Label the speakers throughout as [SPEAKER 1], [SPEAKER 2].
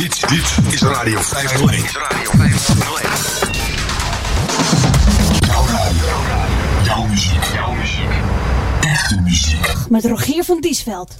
[SPEAKER 1] Dit, dit is Radio 501.
[SPEAKER 2] Is Radio 501.
[SPEAKER 1] Jouw radio. Jouw muziek. Jouw muziek. Echte muziek.
[SPEAKER 3] Met Rogier van Diesveld.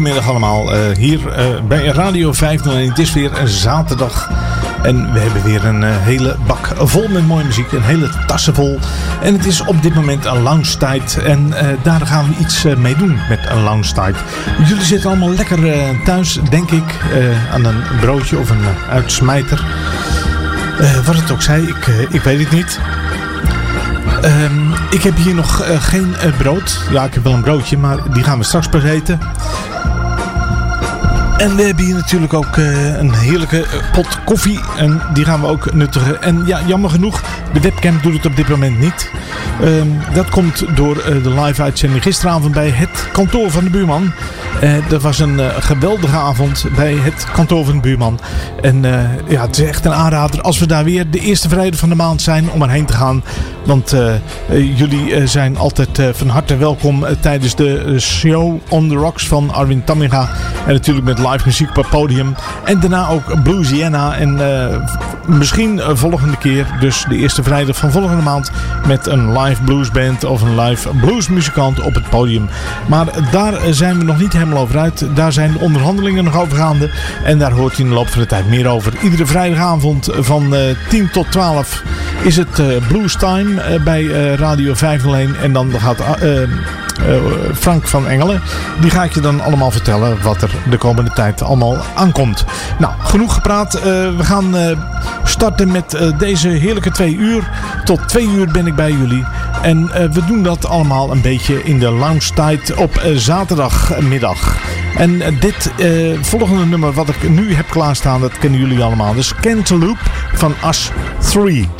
[SPEAKER 4] Goedemiddag allemaal, uh, hier uh, bij Radio 501. Het is weer een zaterdag en we hebben weer een uh, hele bak vol met mooie muziek. Een hele tassen vol. En het is op dit moment een lounge tijd. En daar gaan we iets mee doen met een lounge tijd. Jullie zitten allemaal lekker thuis, denk ik, aan een broodje of een uitsmijter. wat het ook zij, ik, ik weet het niet. Um, ik heb hier nog geen brood. Ja, ik heb wel een broodje, maar die gaan we straks pas eten. En we hebben hier natuurlijk ook uh, een heerlijke pot koffie. En die gaan we ook nuttigen. En ja, jammer genoeg, de webcam doet het op dit moment niet. Um, dat komt door uh, de live uitzending gisteravond bij het kantoor van de buurman. Dat was een geweldige avond bij het kantoor van de buurman. En ja, het is echt een aanrader als we daar weer de eerste vrijdag van de maand zijn om erheen te gaan. Want jullie zijn altijd van harte welkom tijdens de show On The Rocks van Arwin Tamminga. En natuurlijk met live muziek op podium. En daarna ook Bluesiana. En misschien volgende keer, dus de eerste vrijdag van volgende maand, met een live bluesband of een live bluesmuzikant op het podium. Maar daar zijn we nog niet helemaal over uit. Daar zijn de onderhandelingen nog over gaande. En daar hoort u in de loop van de tijd meer over. Iedere vrijdagavond van 10 tot 12 is het Blues Time bij Radio 501. En dan gaat uh, Frank van Engelen. Die ga ik je dan allemaal vertellen wat er de komende tijd allemaal aankomt. Nou, genoeg gepraat. Uh, we gaan uh, starten met deze heerlijke twee uur. Tot twee uur ben ik bij jullie. En we doen dat allemaal een beetje in de lounge tijd op zaterdagmiddag. En dit volgende nummer wat ik nu heb klaarstaan, dat kennen jullie allemaal. Dus Cantaloupe van Us 3.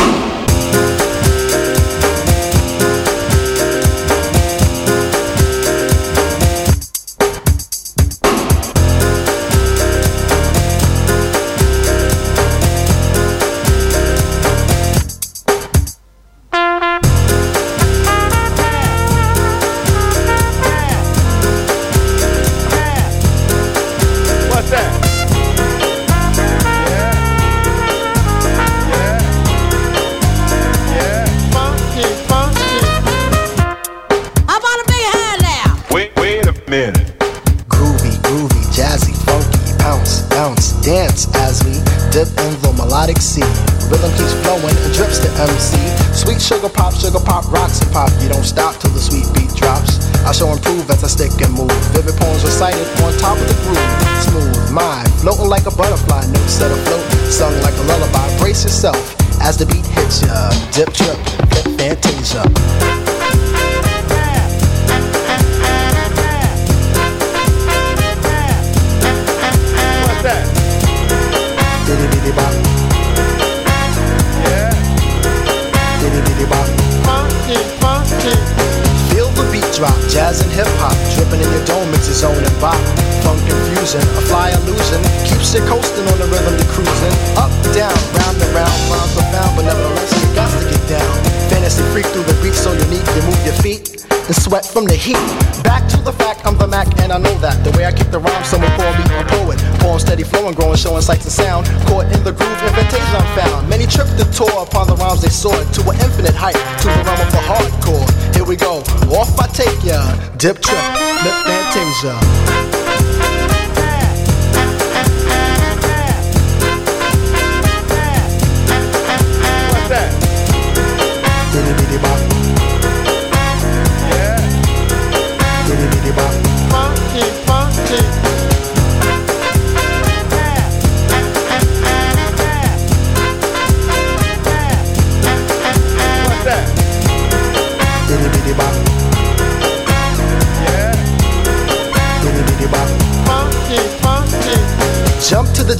[SPEAKER 5] Improve as I stick and move. Vivid poems recited on top of the groove. Smooth mind, floating like a butterfly, notes set afloat, sung like a lullaby. Brace yourself as the beat hits ya. Dip, trip, hip, fantasia.
[SPEAKER 6] What's that?
[SPEAKER 5] Diddy diddy bop. Feel the beat drop, jazz and hip hop, dripping in your dome, it's a zone and bop. Funk confusion, a fly illusion, keeps you coasting on the rhythm you cruising. Up, down, round and round, rhymes profound, but nevertheless you got to get down. Fantasy freak through the beat so unique, you move your feet and sweat from the heat. Back to the fact, I'm the Mac, and I know that. The way I kick the rhyme, someone call me a poet. Poem steady flowing, growing, showing sights and sound. Caught in the groove, invitation I'm found. Many tripped the tour upon the rhymes they soared to an infinite height, to the realm of the hardcore. Here we go, off I take ya. Dip trip, lip fantasia.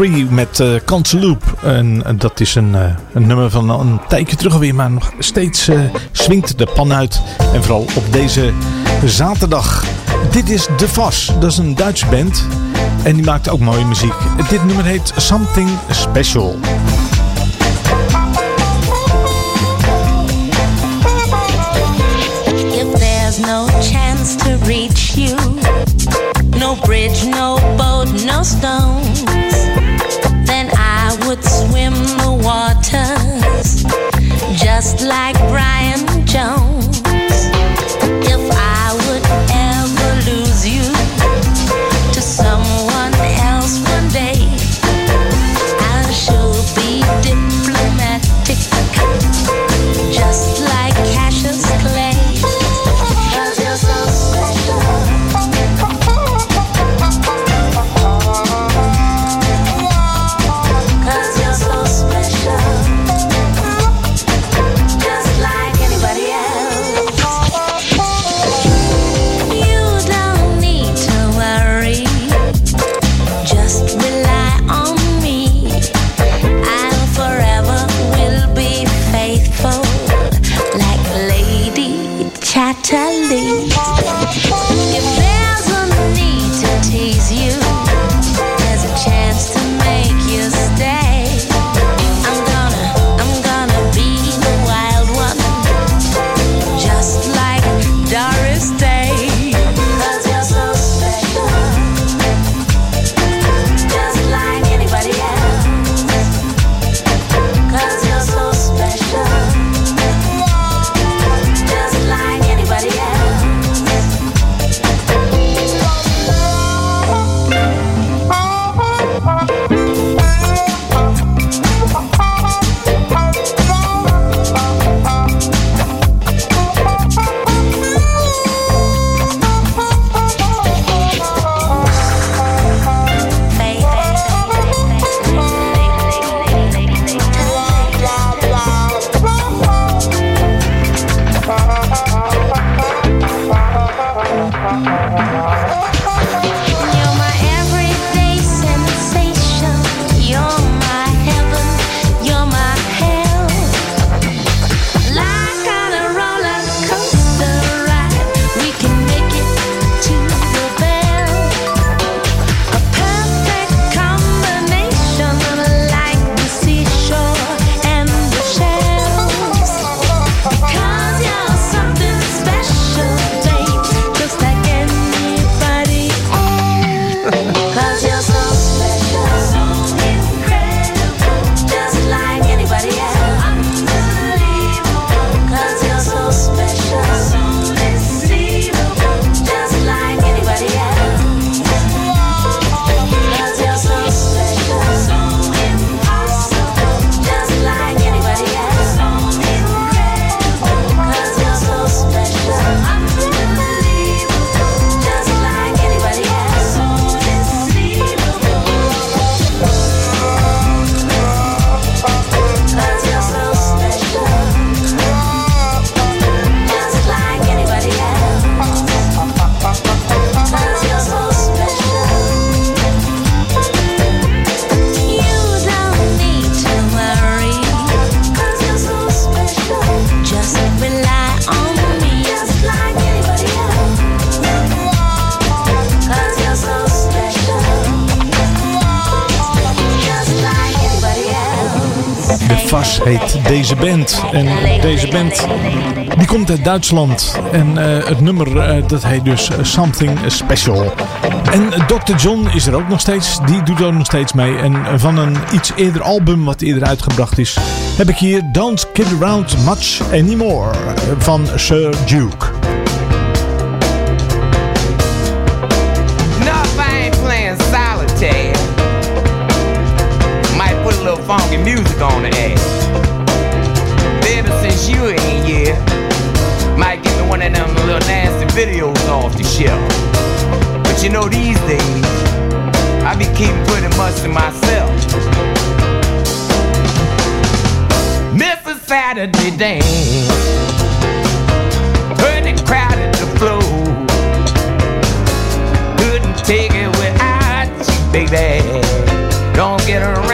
[SPEAKER 4] As 3 met uh. En dat is een, uh, een, nummer van een tijdje terug alweer, maar nog steeds uh, swingt de pan uit. En vooral op deze zaterdag. Dit is De Vas, dat is een Duitse band. En die maakt ook mooie muziek. Dit nummer heet Something Special.
[SPEAKER 7] Bridge, no boat, no stones would swim the waters Just like Brian Jones
[SPEAKER 4] die komt uit Duitsland. En uh, het nummer uh, dat heet dus Something Special. En Dr. John is er ook nog steeds. Die doet ook nog steeds mee. En van een iets eerder album wat eerder uitgebracht is... heb ik hier Don't Kid Around Much Anymore van Sir Duke.
[SPEAKER 8] One of them little nasty videos off the shelf. But you know, these days, I be keeping pretty much to myself. Mrs. Saturday dance, pretty crowded the floor. Couldn't take it without you, baby. said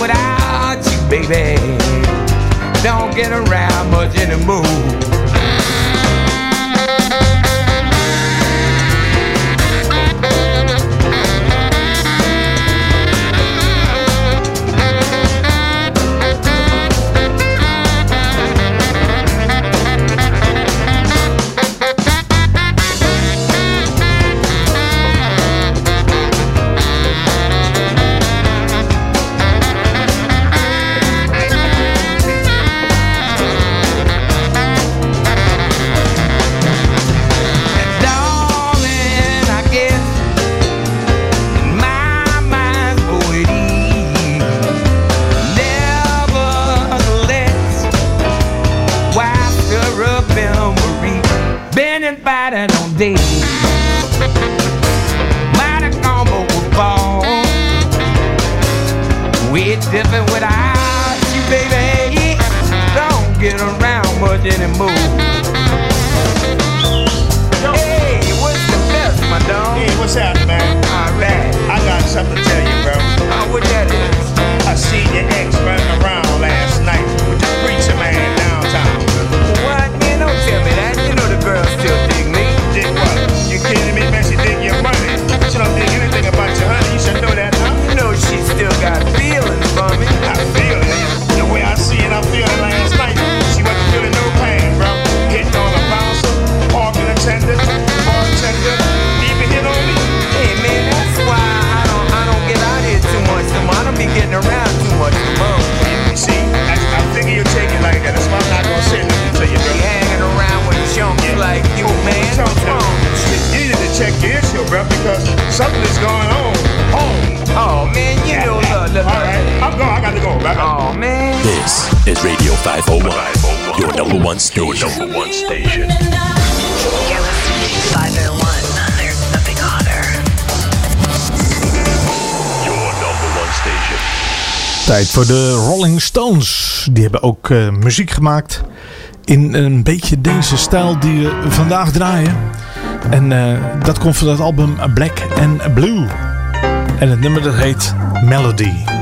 [SPEAKER 8] without you, baby. Don't get around much anymore.
[SPEAKER 9] hebben ook eh, muziek gemaakt in een beetje deze stijl die we vandaag draaien. En eh, dat komt van het album Black and Blue. En het nummer dat heet Melody.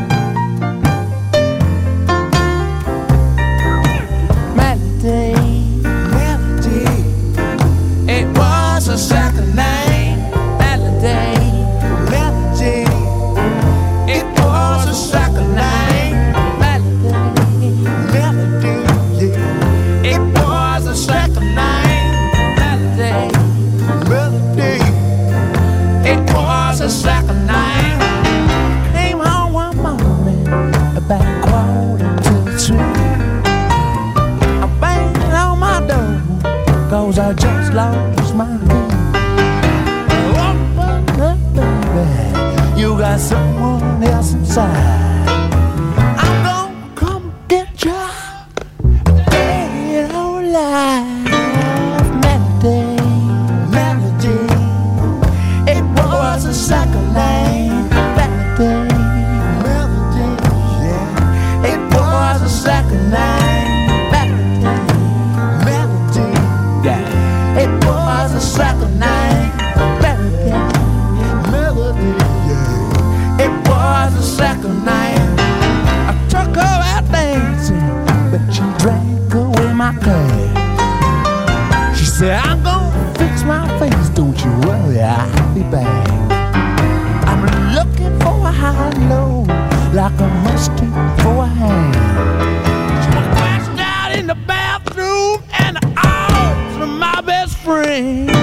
[SPEAKER 9] way.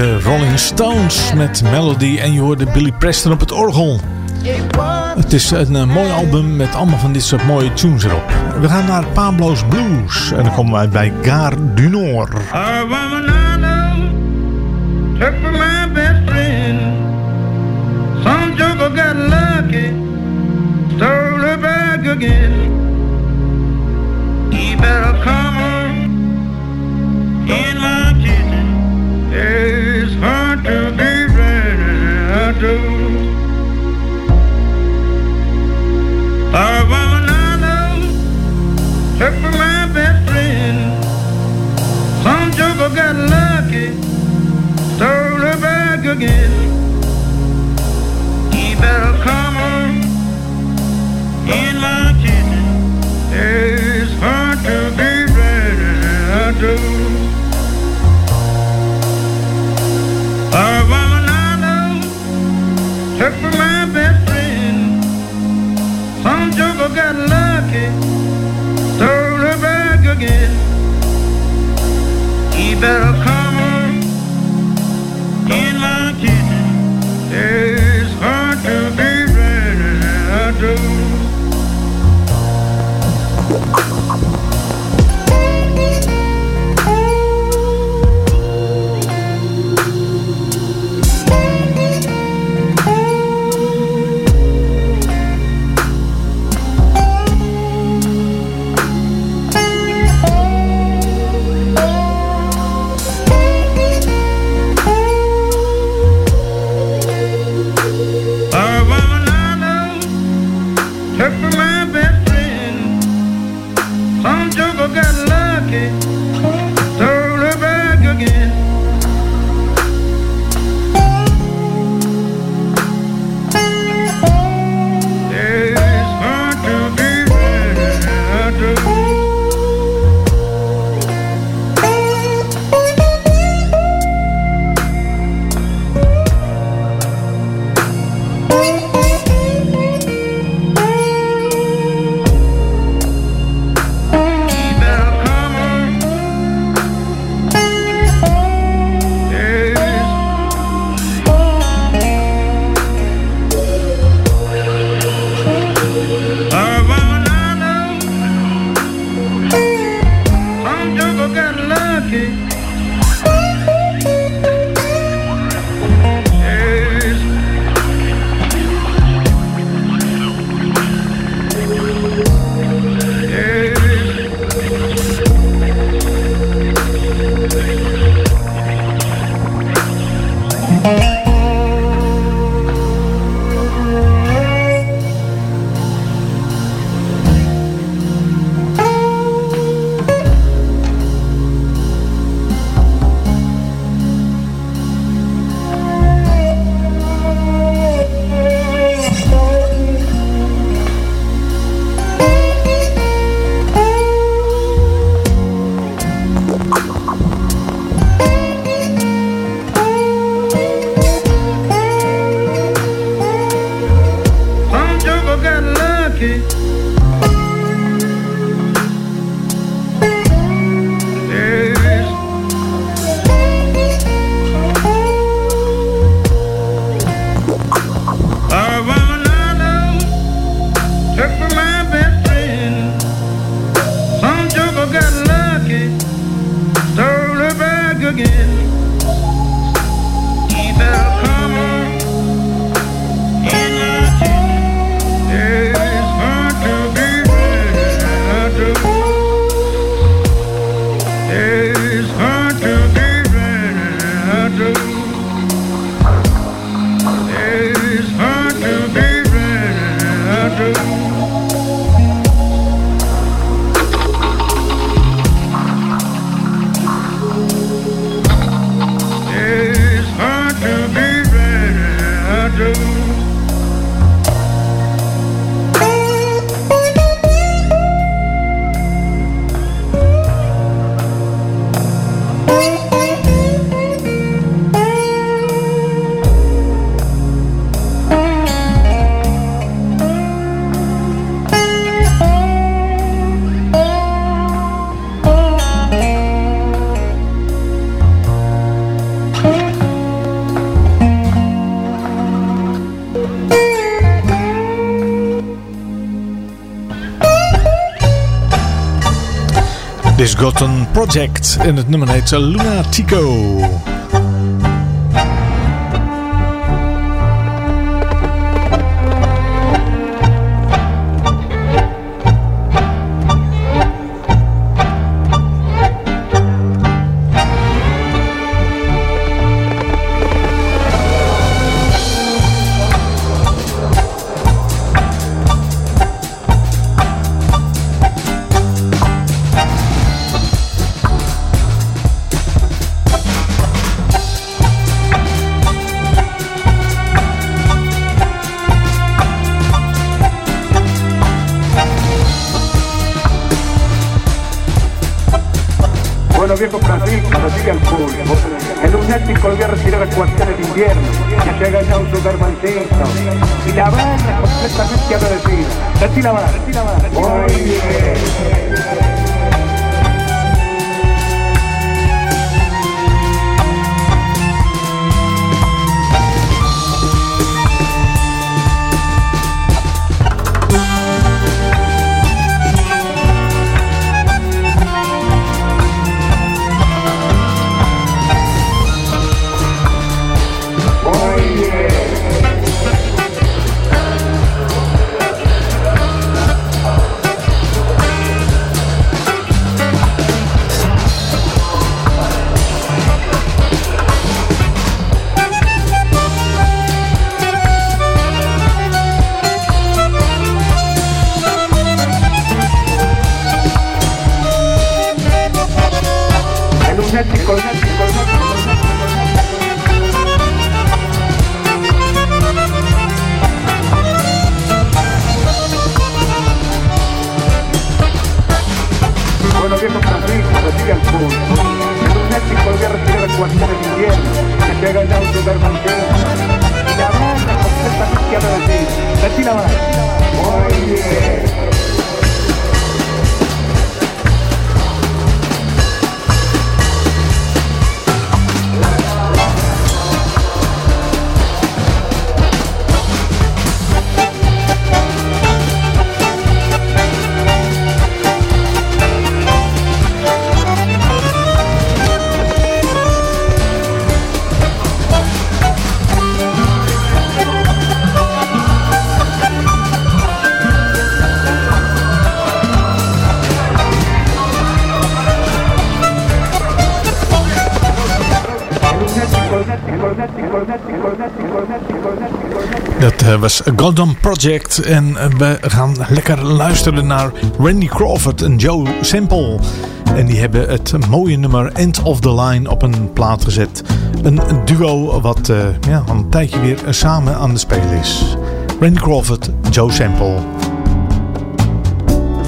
[SPEAKER 4] De Rolling Stones met Melody en je hoorde Billy Preston op het orgel. Het is een, eh, mooi album met allemaal van dit soort mooie tunes erop. We gaan naar Pablo's Blues en dan komen wij bij Gare du Nord.
[SPEAKER 10] Some again. Again. He better come on in my kitchen. It's hard to be running out of. A woman I know took for my best friend. Some joker got lucky, stole her back again. He better que In
[SPEAKER 4] het nummer heet Lunatico.
[SPEAKER 10] Tico. 내가 장수들 그
[SPEAKER 4] 함께 was Project. En eh, we gaan lekker luisteren naar Randy Crawford en Joe Sample. En die hebben het mooie nummer End of the Line op een plaat gezet. Een duo wat eh, ja, al een tijdje weer samen aan de spelen is. Randy Crawford, Joe Sample.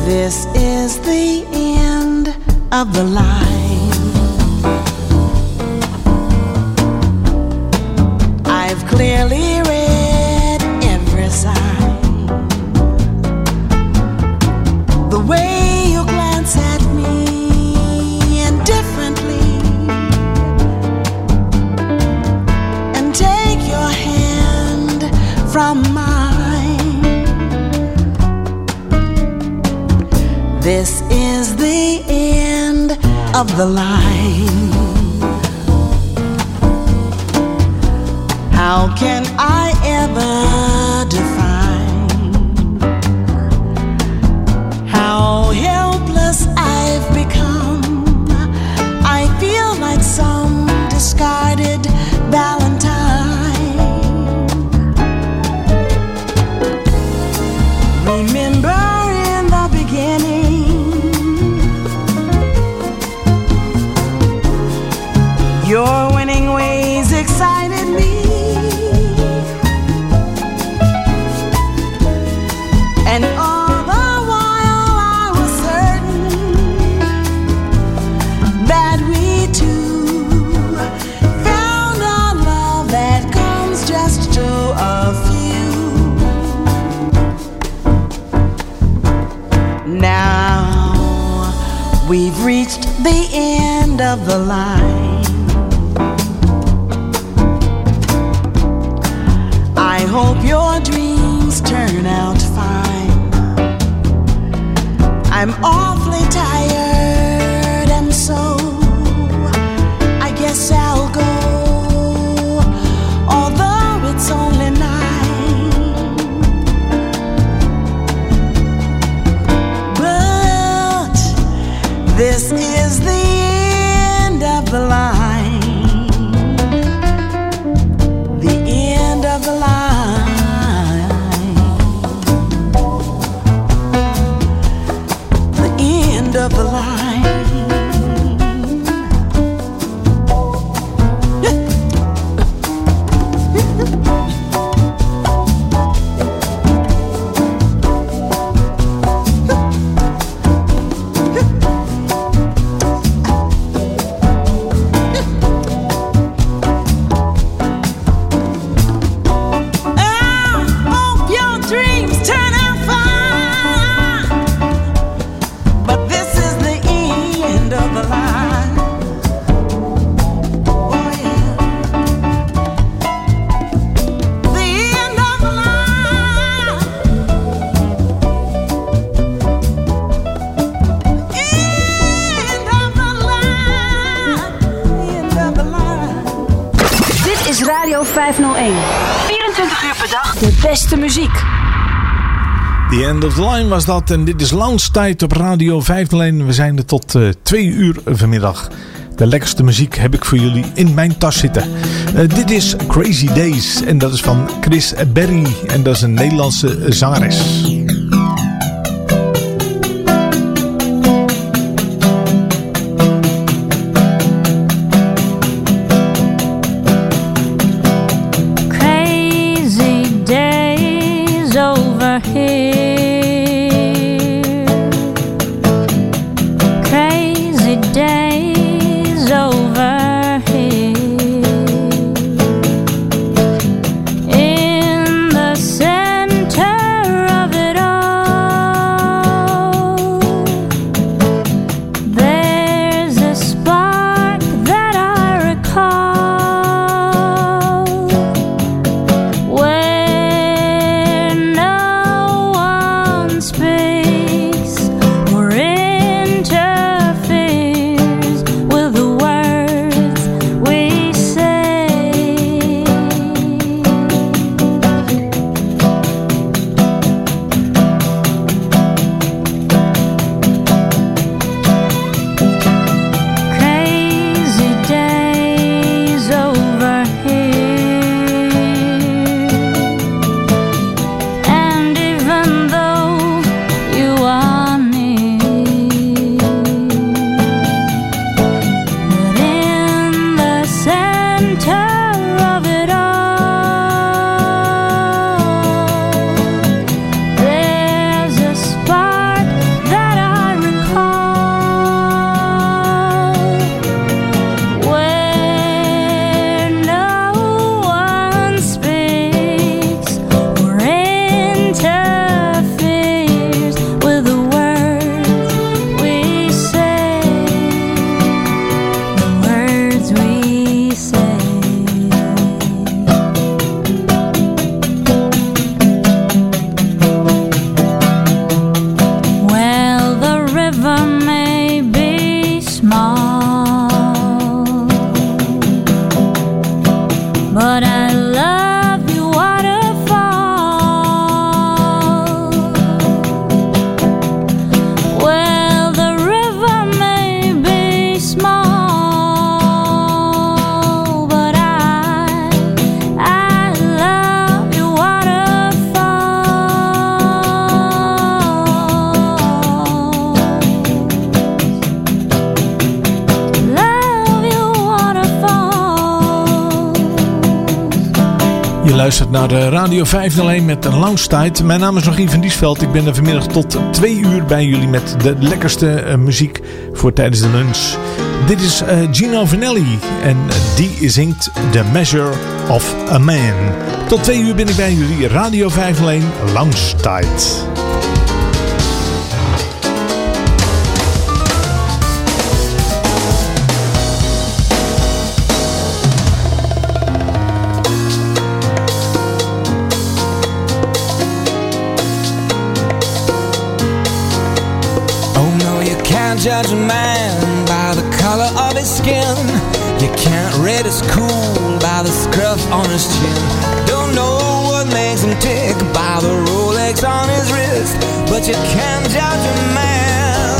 [SPEAKER 11] This is the end of the line. the light. End of the Line was
[SPEAKER 12] dat. En dit is Lounge Tijd op Radio 501. We zijn er tot eh, twee uur vanmiddag. De lekkerste muziek heb ik voor jullie in mijn tas zitten. Eh, dit is Crazy Days. En dat is van Chris Berry. En dat is een Nederlandse zangeres. Radio 501 met een Lounge-tijd. Mijn naam is Rogier van Diesveld. Ik ben er vanmiddag tot twee uur bij jullie met de lekkerste eh, muziek voor tijdens de lunch. Dit is eh, Gino Vanelli en die zingt The Measure of a Man. Tot twee uur ben ik bij jullie. Radio 501 Lounge-tijd.
[SPEAKER 13] Oh judge a man by the color of his skin. You can't rate his cool by the scruff on his chin. Don't know what makes him tick by the Rolex on his wrist, but you can judge a man.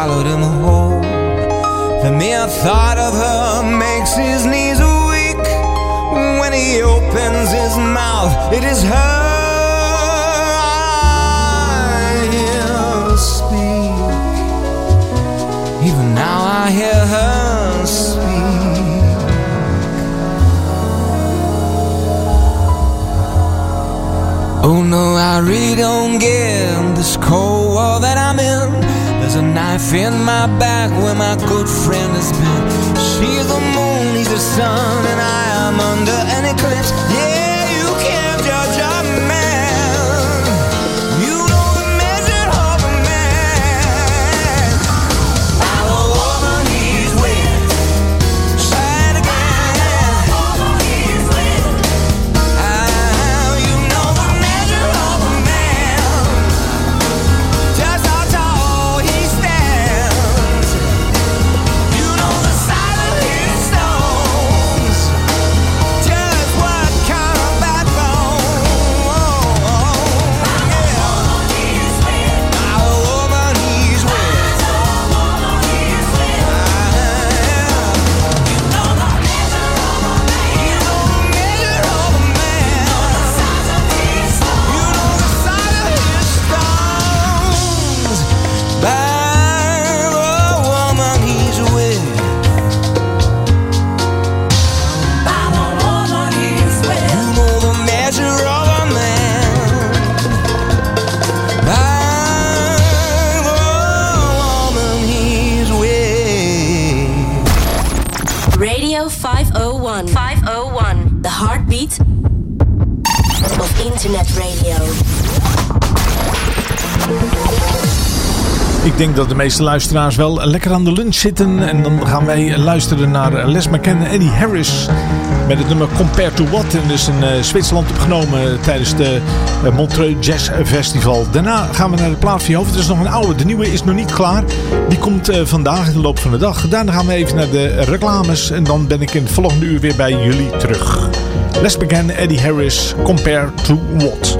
[SPEAKER 13] Swallowed him whole. The mere thought of her makes his knees weak. When he opens his mouth, it is her hear speak. Even now I hear her speak. Oh no, I really don't get this cold war that I'm in. Knife in my back where my good friend has been. She's the moon, he's the sun, and I am under an eclipse.
[SPEAKER 4] Denk dat de meeste luisteraars wel lekker aan de lunch zitten. En dan gaan wij luisteren naar Les McCann Eddie Harris. Met het nummer Compare to What. En dus in eh, Zwitserland opgenomen tijdens de eh, Montreux Jazz Festival. Daarna gaan we naar de plaat van. Het is nog een oude. De nieuwe is nog niet klaar. Die komt eh, vandaag in de loop van de dag. Daarna gaan we even naar de reclames. En dan ben ik in het volgende uur weer bij jullie terug. Les McCann, Eddie Harris, Compare to What.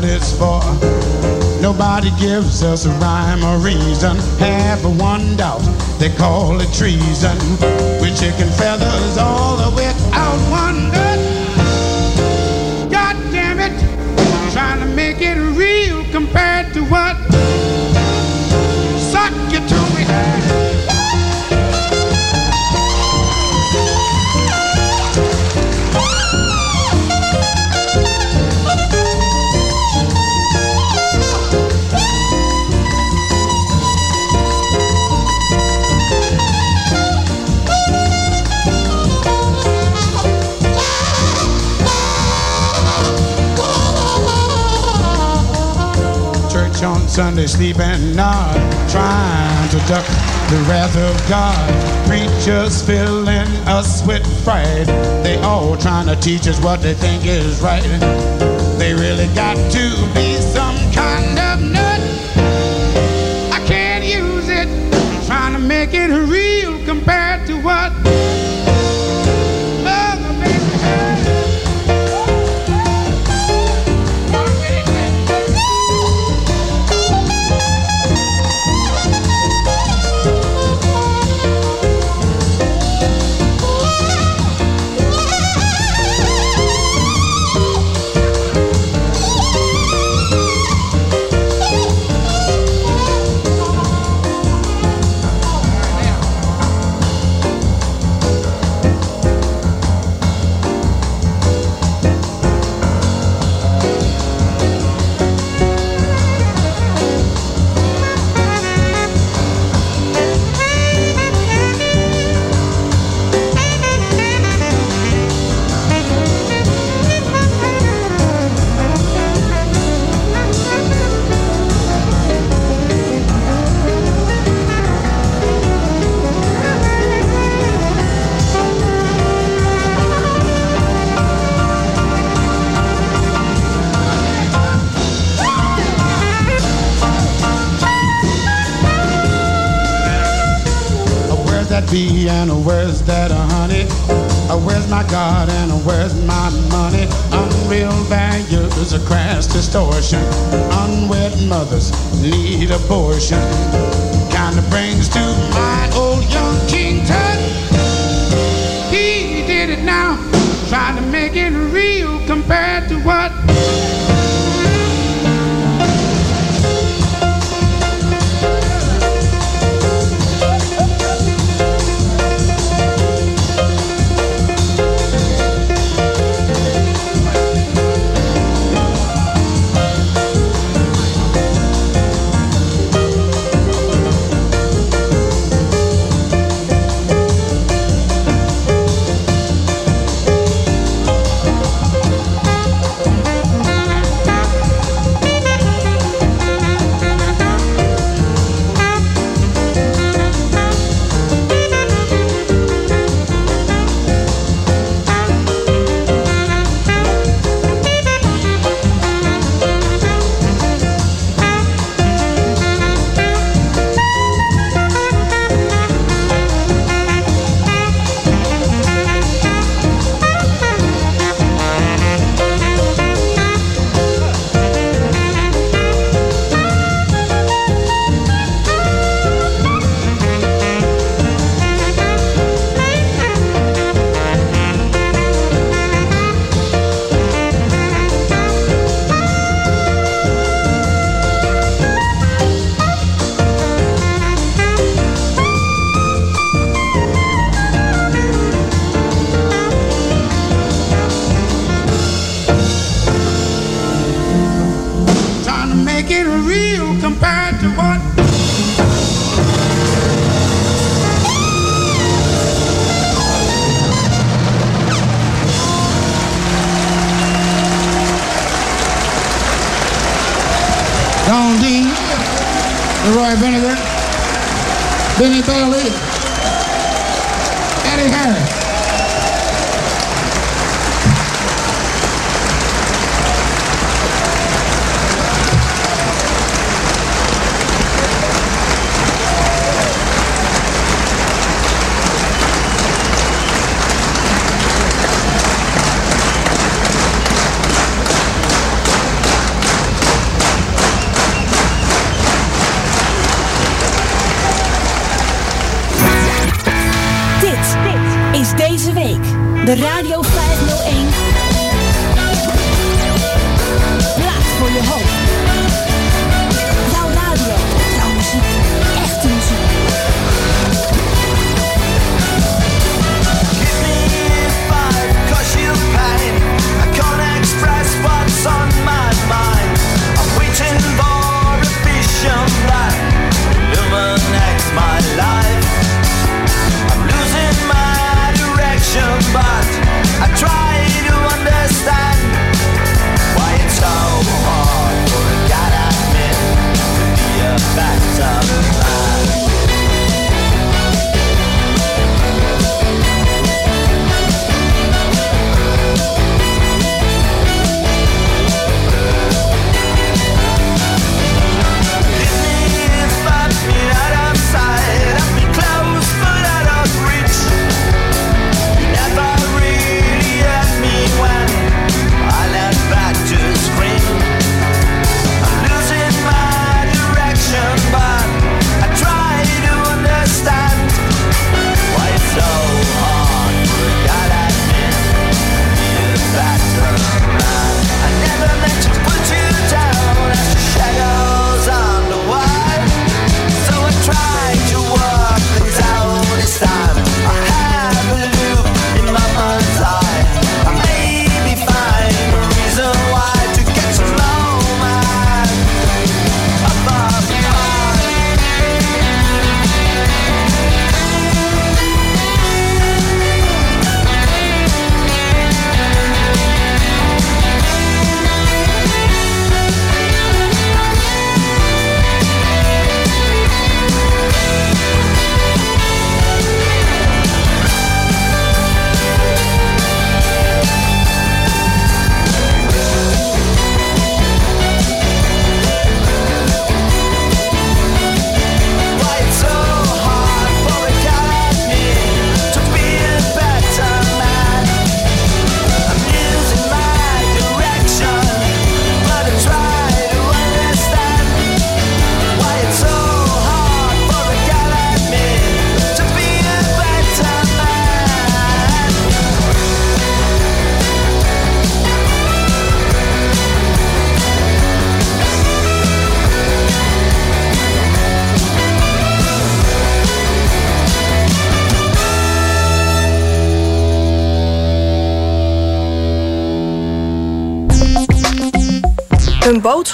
[SPEAKER 14] what it's for. Nobody gives us a rhyme or reason. Have one doubt, they call it treason. We're chicken feathers all the way out Sunday sleep and nod, trying to duck the wrath of God. Preachers filling us with fright. They all trying to teach us what they think is right. They really got to be need abortion.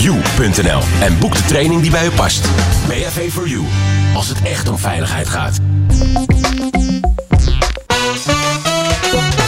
[SPEAKER 15] www.bav-4-u.nl en boek de training die bij u past. BHV for You, als het echt om veiligheid gaat.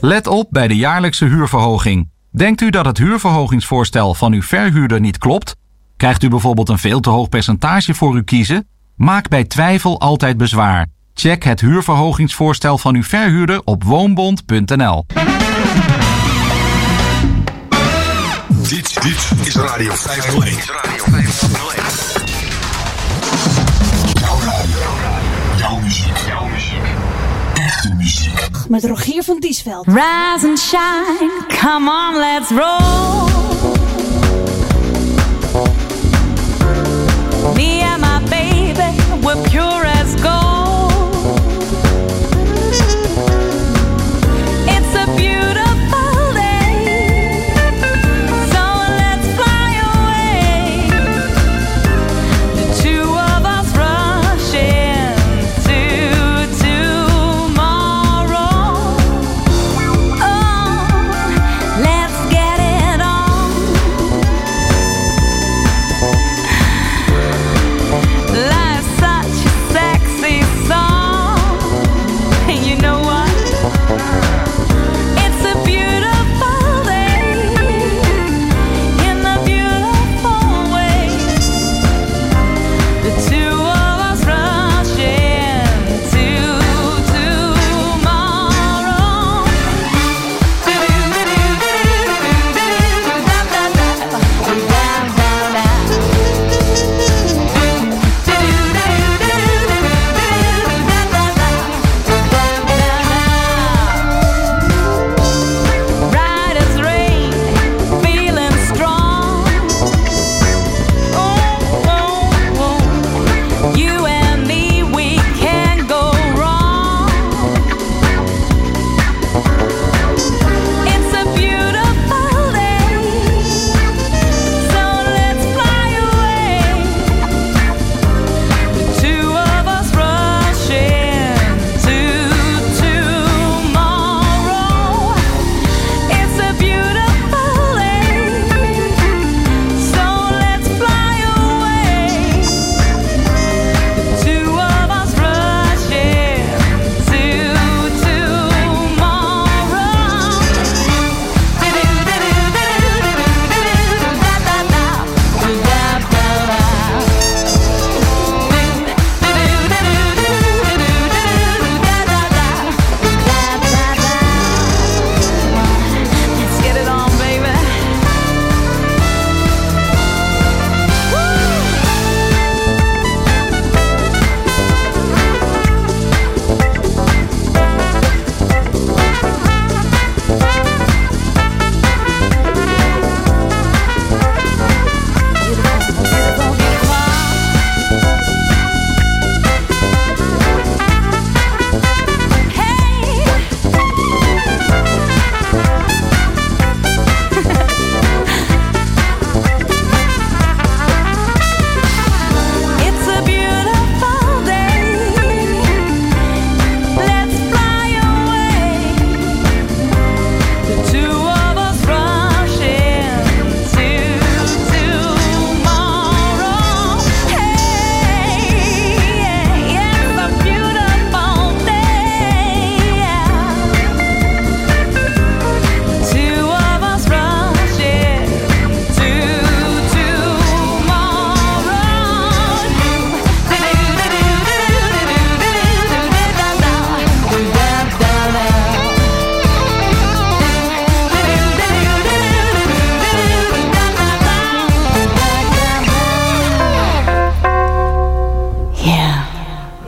[SPEAKER 16] Let op bij de jaarlijkse huurverhoging. Denkt u dat het huurverhogingsvoorstel van uw verhuurder niet klopt? Krijgt u bijvoorbeeld een veel te hoog percentage voor uw kiezen? Maak bij twijfel altijd bezwaar. Check het huurverhogingsvoorstel van uw verhuurder op woonbond.nl.
[SPEAKER 1] Dit, dit is Radio 501.
[SPEAKER 3] Met Rogier van Diesveld.
[SPEAKER 12] Rise and shine, come on, let's roll.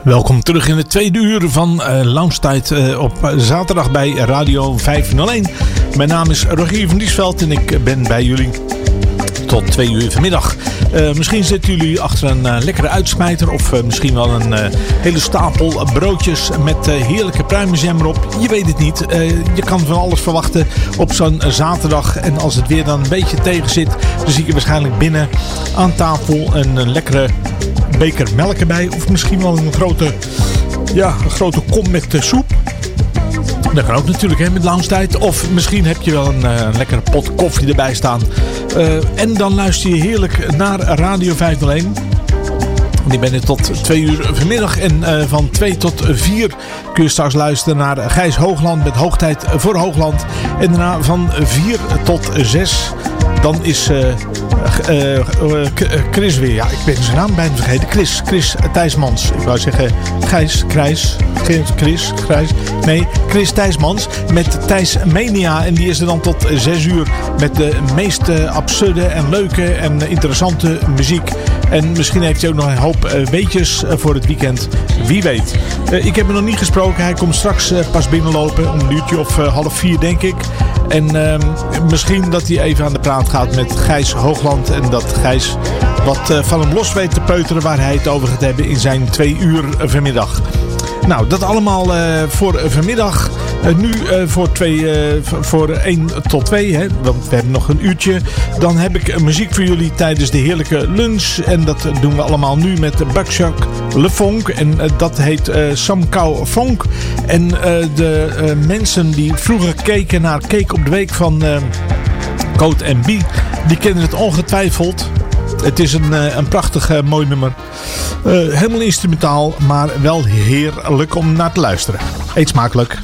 [SPEAKER 4] Welkom terug in het tweede uur van eh, op zaterdag bij Radio 501. Mijn naam is Rogier van Diesveld en ik ben bij jullie tot 2 uur vanmiddag. Eh, misschien zitten jullie achter een lekkere uitsmijter of misschien wel een hele stapel broodjes met heerlijke pruimenjam erop. Je weet het niet. Je kan van alles verwachten op zo'n zaterdag. En als het weer dan een beetje tegen zit, dan zie je waarschijnlijk binnen aan tafel een lekkere beker melk erbij. Of misschien wel een grote, ja, een grote kom met eh, soep. Dat kan ook natuurlijk hè, met loungetijd. Of misschien heb je wel een, eh, lekkere pot koffie erbij staan. Eh, en dan luister je heerlijk naar Radio 501. Die ben je tot 2 uur vanmiddag. En eh, van 2 tot 4 kun je straks luisteren naar Gijs Hoogland met Hoogtijd voor Hoogland. En daarna van 4 tot 6 dan is eh, eh, Chris weer. Ja, ik ben zijn naam bijna vergeten. Chris, Chris Thijsmans. Ik wou zeggen Gijs, Krijs, Chris, Grijs. Nee, Chris Thijsmans met Thijs Mania. En die is er dan tot 6 uur met de meest absurde en leuke en interessante muziek. En misschien heeft hij ook nog een hoop eh, weetjes eh, voor het weekend. Wie weet. Eh, ik heb hem nog niet gesproken. Hij komt straks pas binnenlopen. Om een uurtje of half vier denk ik. En ehm, misschien dat hij even aan de praat gaat met Gijs Hoogland. En dat Gijs wat van hem los weet te peuteren waar hij het over gaat hebben in zijn twee uur vanmiddag. Nou, dat allemaal eh, voor eh, vanmiddag. Eh, nu voor, twee, voor 1 tot 2, hè, want we hebben nog een uurtje. Dan heb ik muziek voor jullie tijdens de heerlijke lunch. En dat doen we allemaal nu met Buckshot Le Funk. En dat heet Cow Funk. En de mensen die vroeger keken naar Cake op de Week van Coat B, die kennen het ongetwijfeld. Het is een, eh, een prachtig eh, mooi nummer. Eh, helemaal instrumentaal, maar wel heerlijk om naar te luisteren. Eet smakelijk.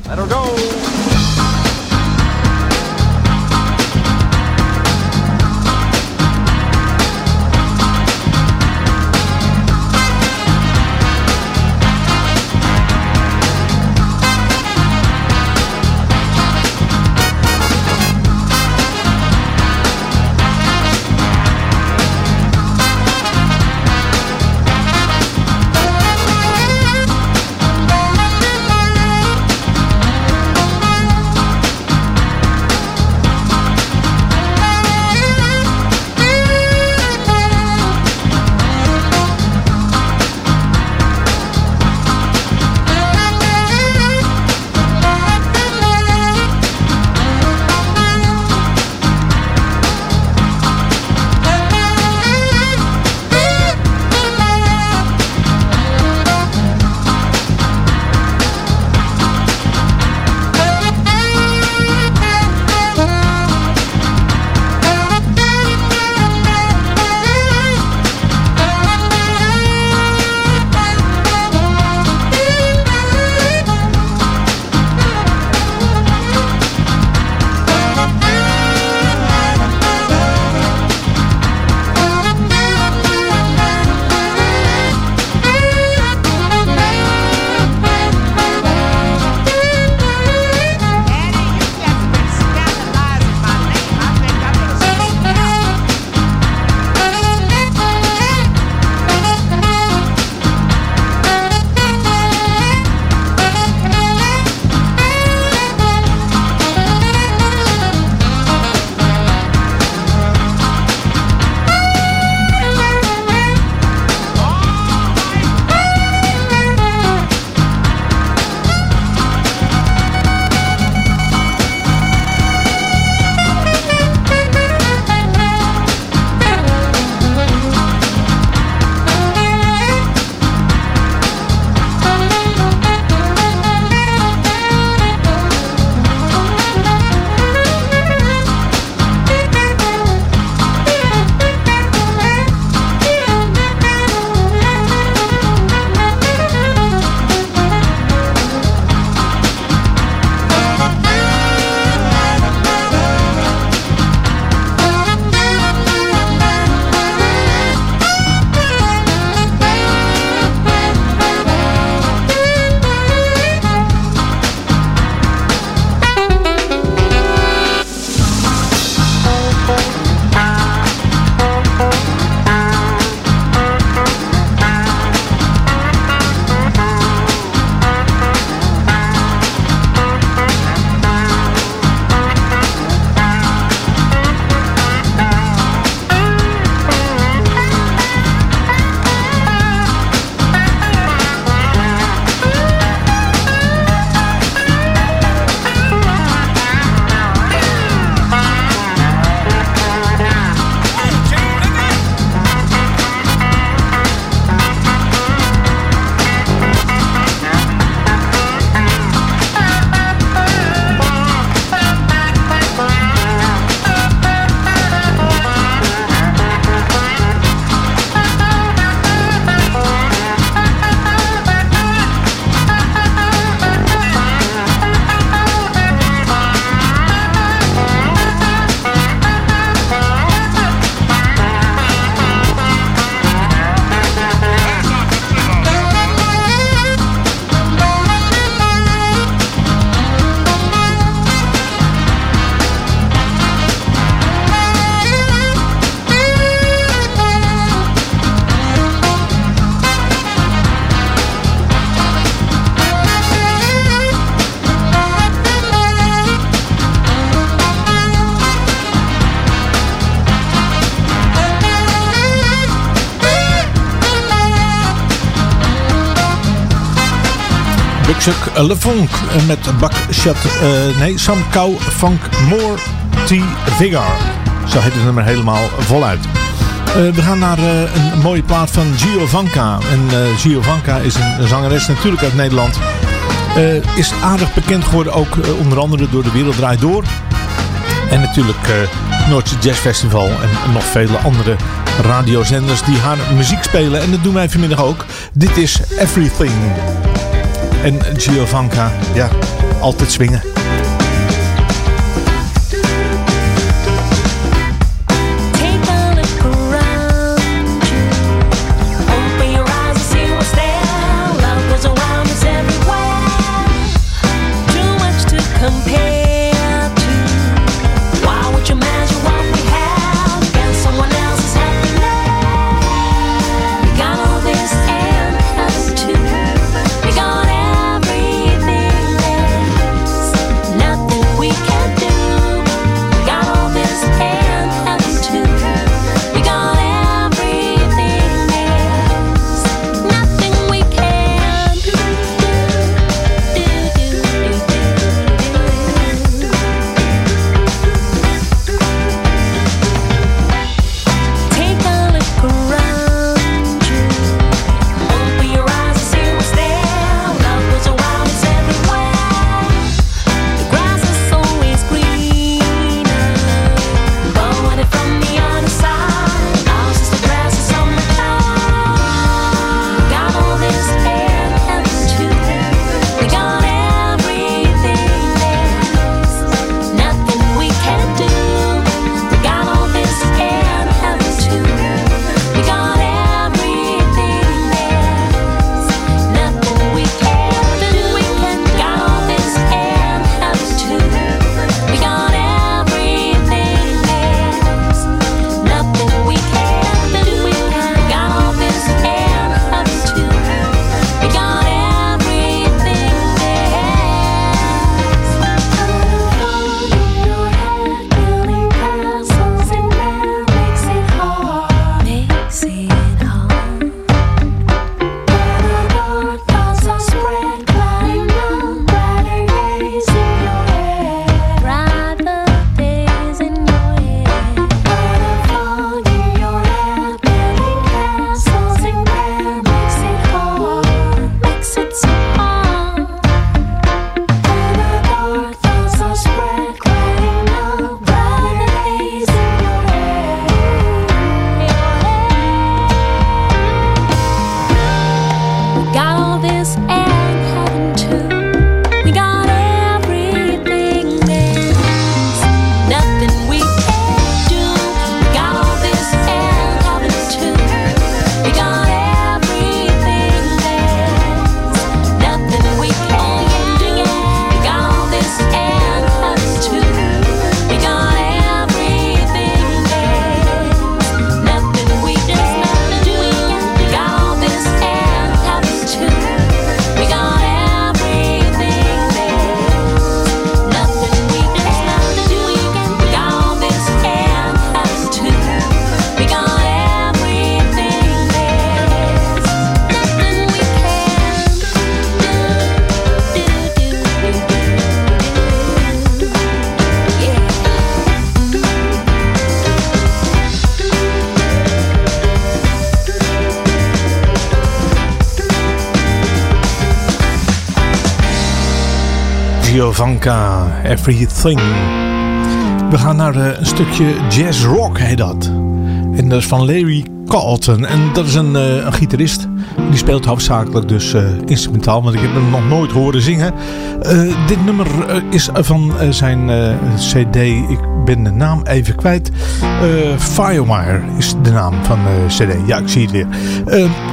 [SPEAKER 7] Buxuk Le Funk eh, met Buckshot, eh nee, Some Cow Funk More T Vigor. Zo heet het nummer helemaal voluit. Eh, we gaan naar eh, een mooie plaat van Giovanka. En Giovanka is een zangeres natuurlijk uit Nederland. Is aardig bekend geworden ook onder andere door De Wereld Draait Door. En natuurlijk eh Noordse Jazz Festival en nog vele andere radiozenders die haar muziek spelen. En dat doen wij vanmiddag ook. Dit is Everything. En Giovanka, ja, altijd swingen.
[SPEAKER 4] Everything. We
[SPEAKER 7] gaan naar eh, een stukje jazz rock, heet dat. En dat is van Larry Carlton. En dat is een, eh, een gitarist. Die speelt hoofdzakelijk dus eh, instrumentaal, want ik heb hem nog nooit horen zingen. Dit nummer is van zijn cd, ik ben de naam even kwijt. Firewire is de naam van de cd. Ja, ik zie het weer.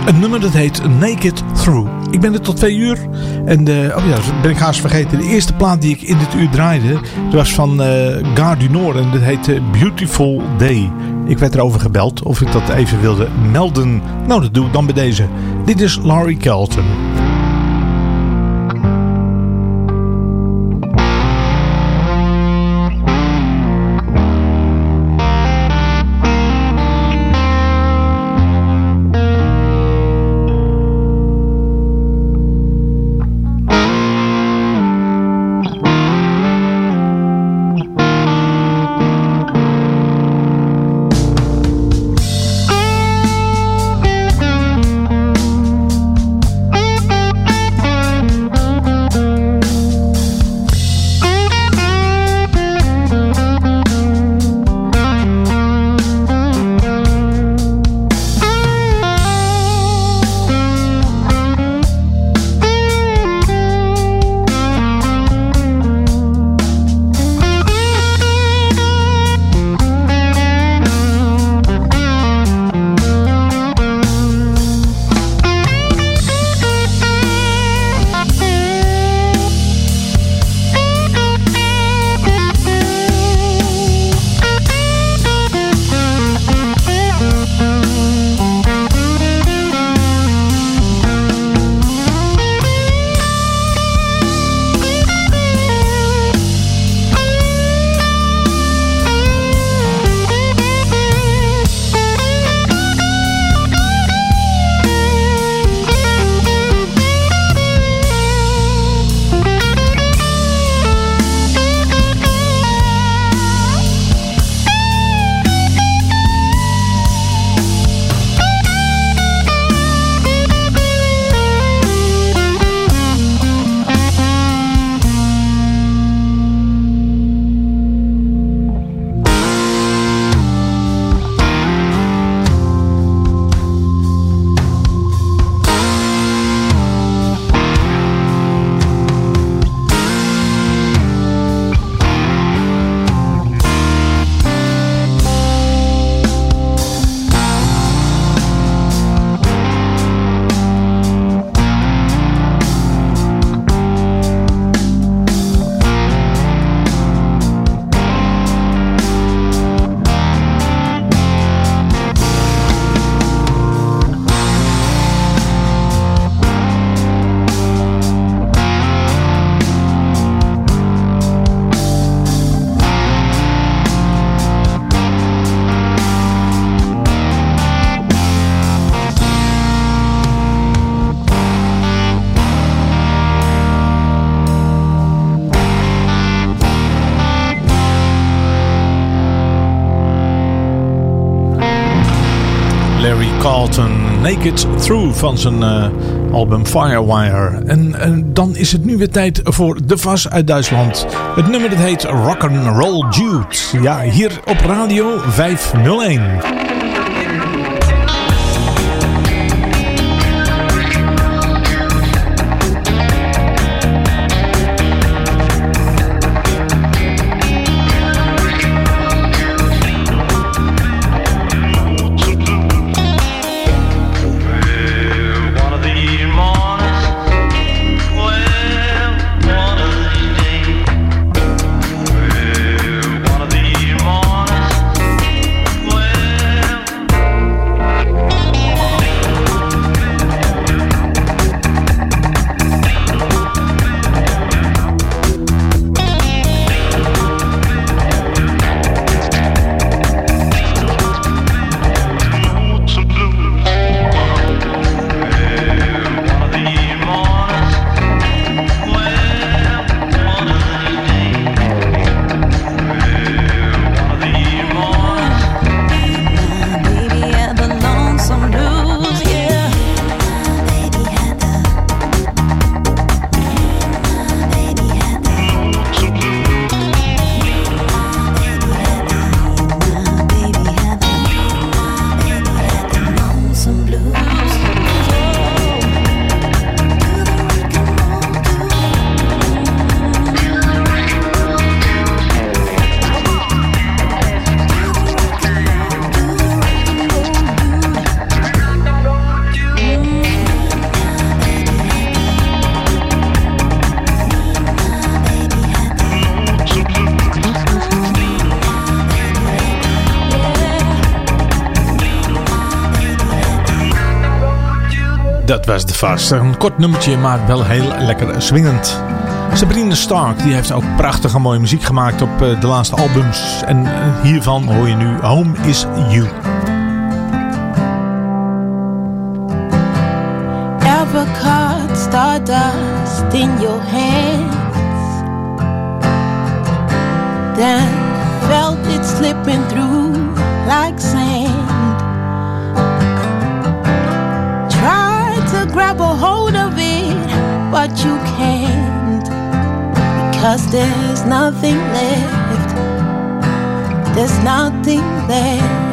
[SPEAKER 7] Eh, het nummer dat heet Naked Through. Ik ben er tot twee uur. En de, oh ja, ben ik haast vergeten. De eerste plaat die ik in dit uur draaide, was van eh Gare du Nord. En dat heette Beautiful Day. Ik werd erover gebeld of ik dat even wilde melden. Nou, dat doe ik dan bij deze. Dit is Laurie Kelton.
[SPEAKER 4] Van zijn eh, album Firewire. En, dan is het nu weer tijd voor De Vas uit Duitsland. Het nummer dat heet Rock'n'Roll Dude. Ja, hier op Radio 501. Een kort nummertje, maar wel heel lekker swingend. Sabrina Stark die heeft ook prachtige mooie muziek gemaakt op eh, de laatste albums. En eh, hiervan hoor je nu Home is You.
[SPEAKER 17] Stardust in your hands? Then felt it slipping through like grab a hold of it, but you can't. Because there's nothing left. There's nothing left.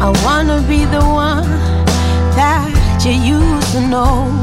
[SPEAKER 17] I wanna be the one that you used to know.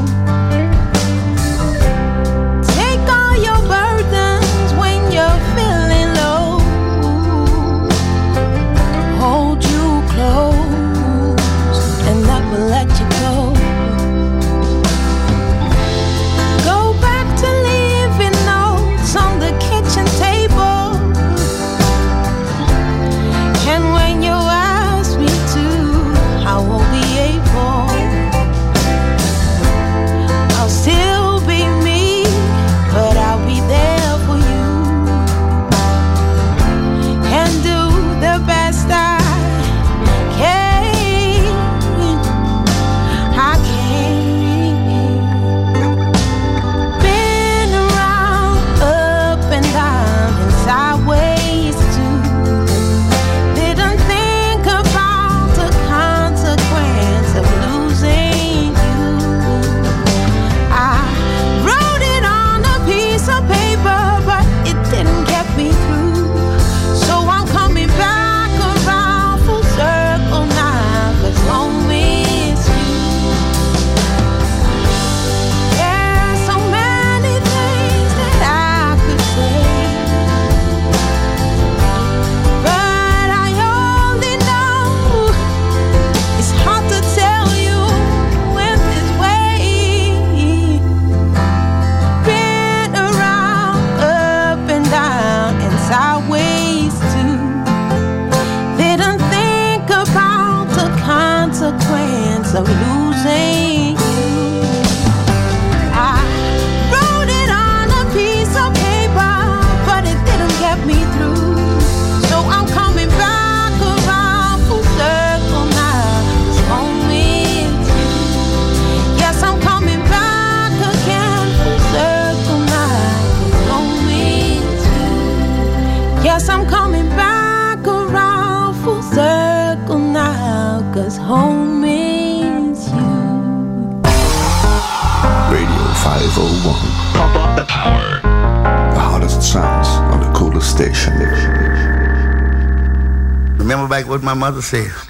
[SPEAKER 18] mother says.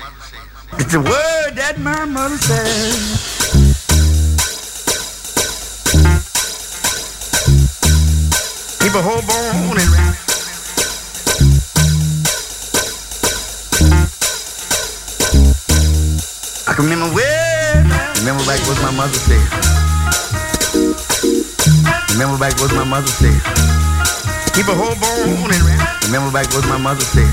[SPEAKER 18] It's a word that my mother says. Keep a whole bone and rabbit. I can remember where. Remember back what my mother said. Remember back what my mother said. Keep a whole bone and rabbit. Remember back what my mother said.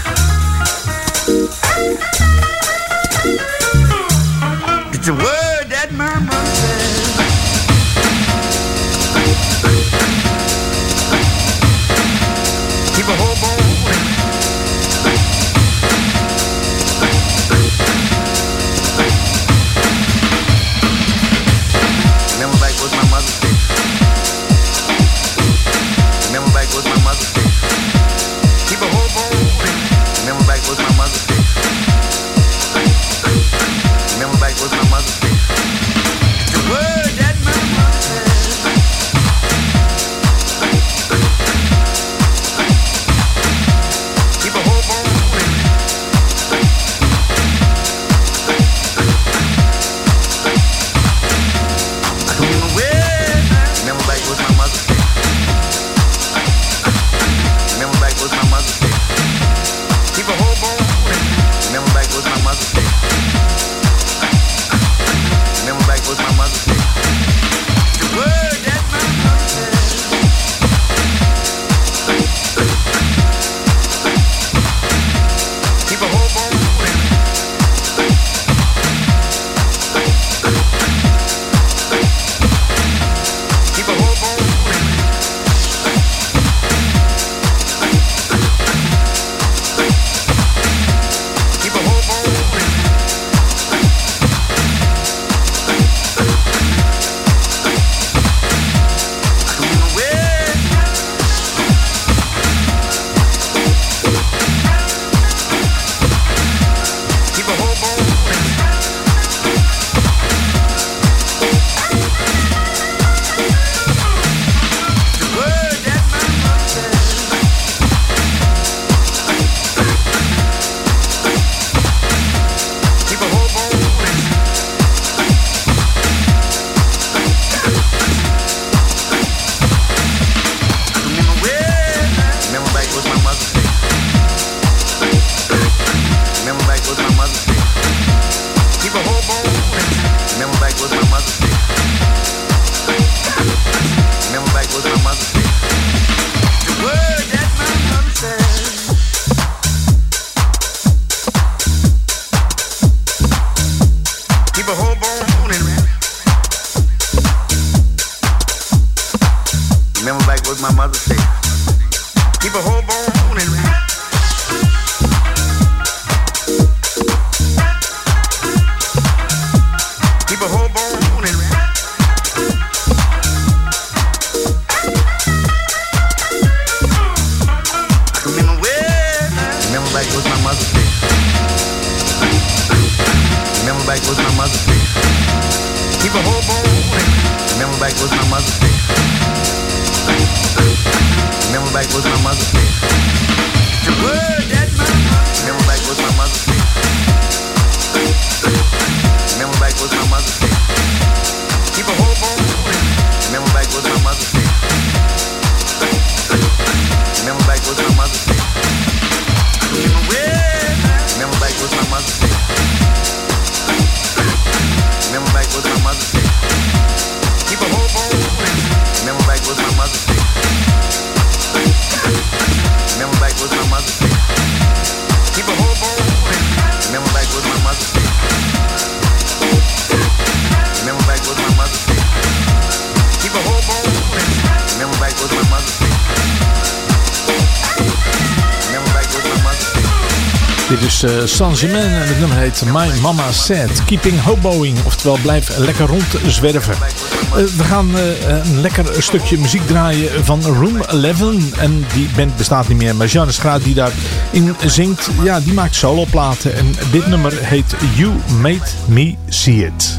[SPEAKER 17] Sanjimmen en het nummer heet My Mama Said. Keeping hoboing, oftewel blijf lekker rondzwerven. Eh, we gaan eh, een lekker stukje muziek draaien van Room 11. En die band bestaat niet meer, maar Jeanne Schraat die daarin zingt, ja, die maakt soloplaten. En dit nummer heet You Made Me See It.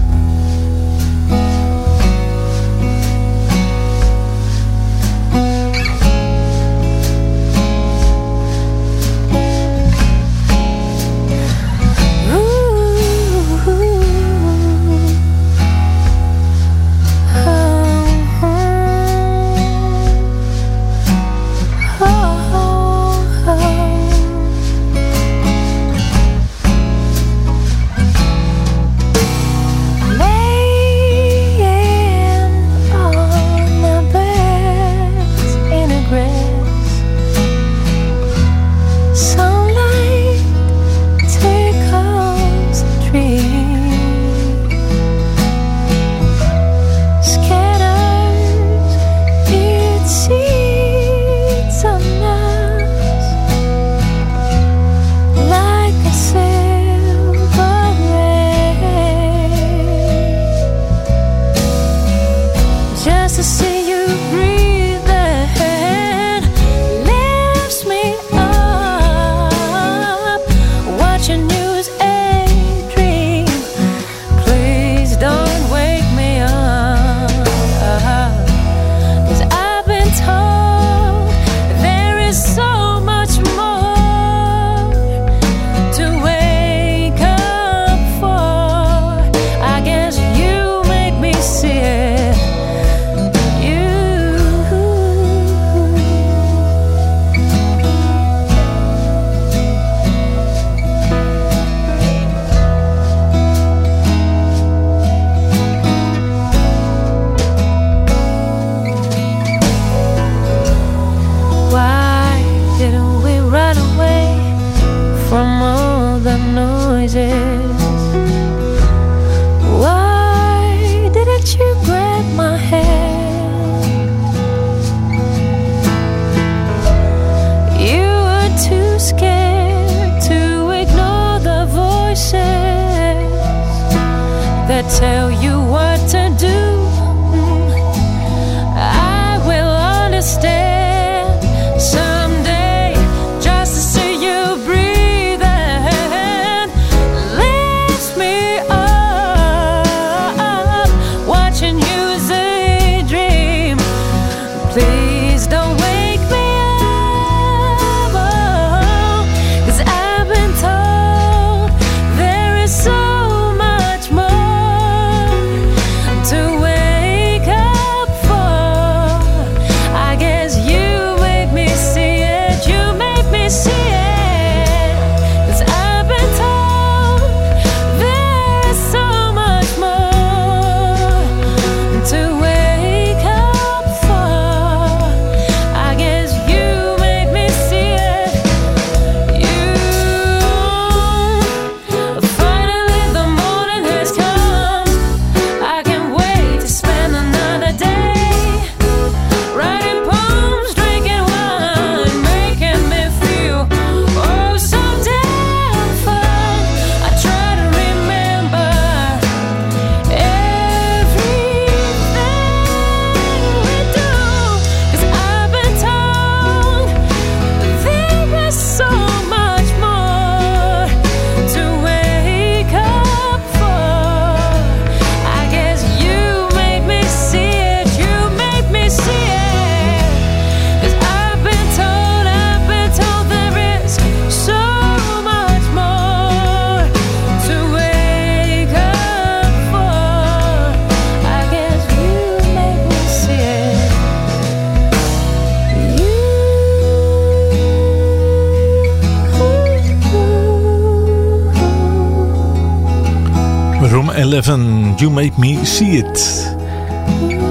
[SPEAKER 17] 11, You Make Me See It.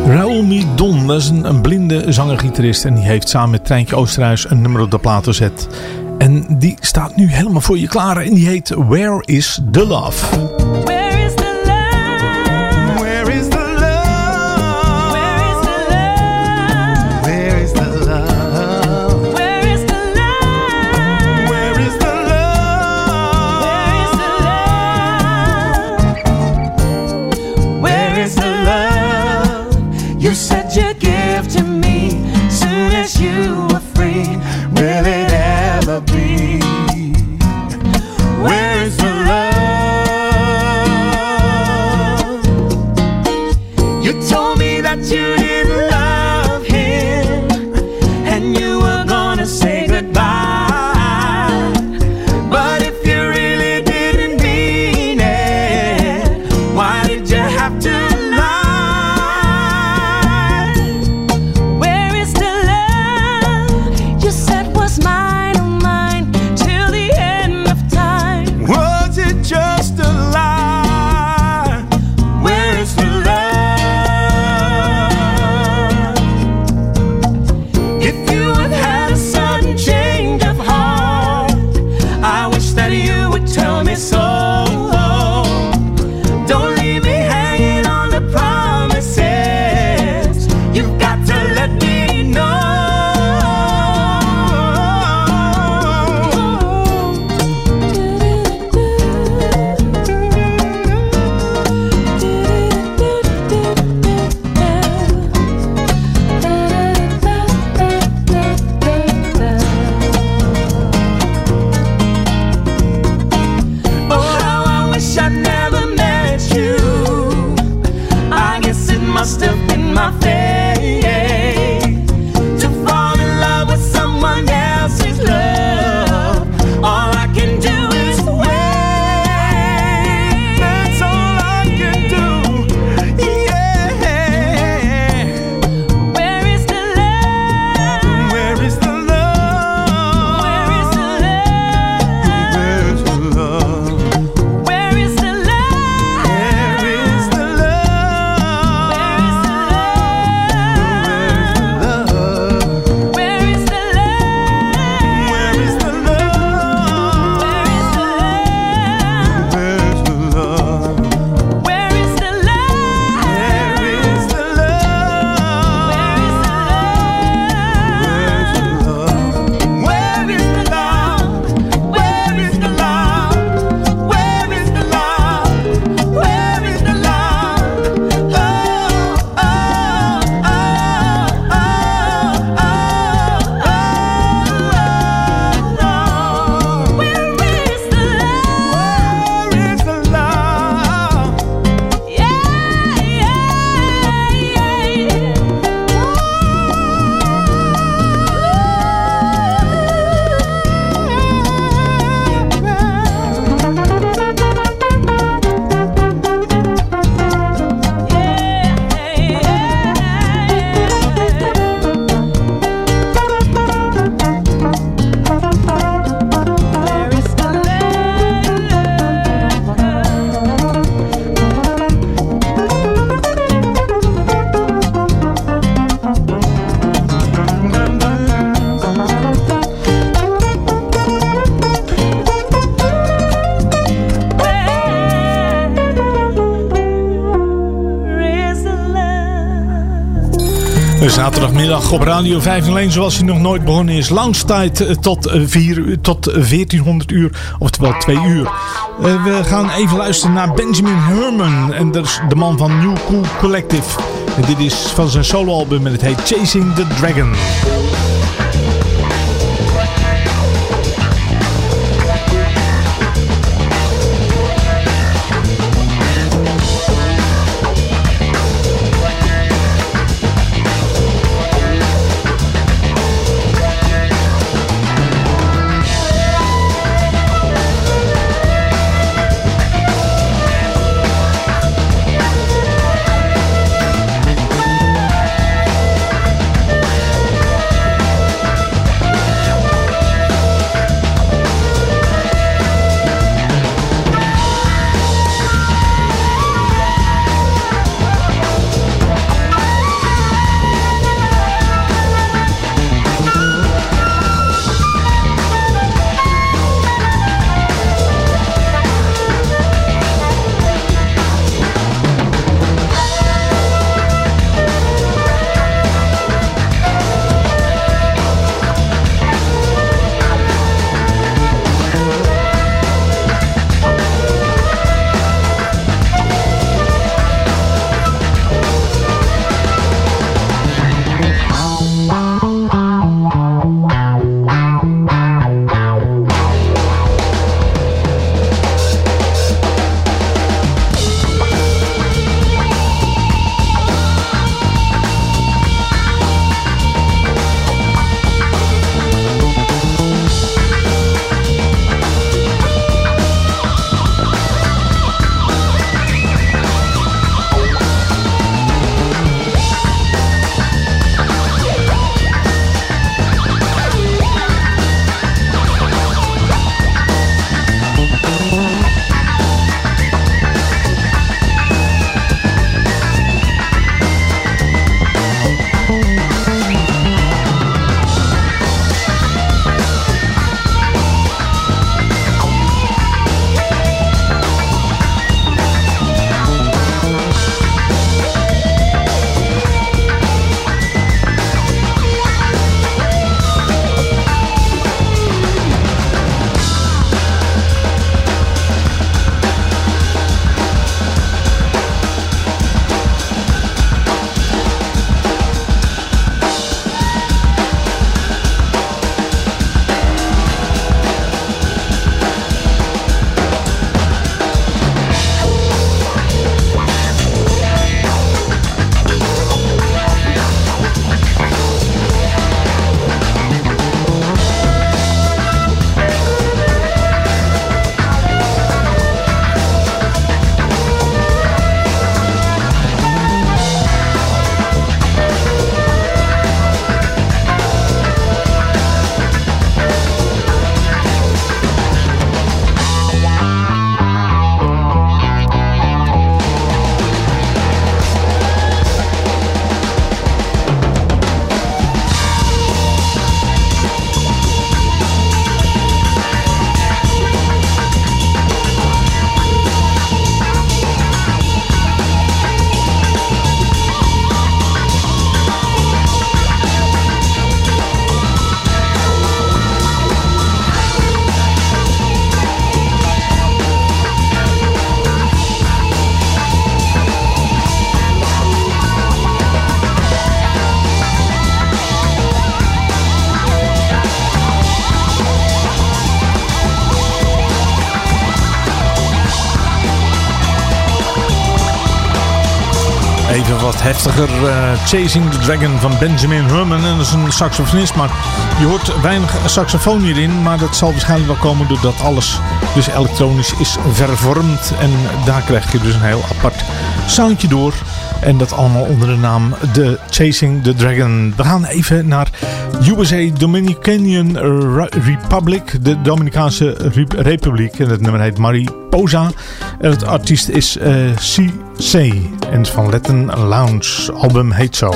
[SPEAKER 17] Raoul Midon, dat is een, blinde zanger-gitarist en die heeft samen met Treintje Oosterhuis een nummer op de plaat gezet. En die staat nu helemaal voor je klaar en die heet Where is the Love?
[SPEAKER 4] Op Radio 5 alleen zoals hij nog nooit begonnen is. Loungetijd eh, tot, eh, 4 uur, tot eh, 1400 uur, oftewel 2 uur. Eh, we gaan even luisteren naar Benjamin Herman. En dat is de man van New Cool Collective. En dit is van zijn soloalbum en het heet Chasing the Dragon. Eh, Chasing the Dragon van Benjamin Herman. En dat is een saxofonist. Maar je hoort weinig saxofoon hierin. Maar dat zal waarschijnlijk wel komen doordat alles dus elektronisch is vervormd. En daar krijg je dus een heel apart soundje door. En dat allemaal onder de naam The Chasing the Dragon. We gaan even naar USA Dominican Re- Republic. De Dominicaanse Re- Republiek. En het nummer heet Mariposa. En het artiest is eh, CC. En van Latin Lounge. Album heet zo.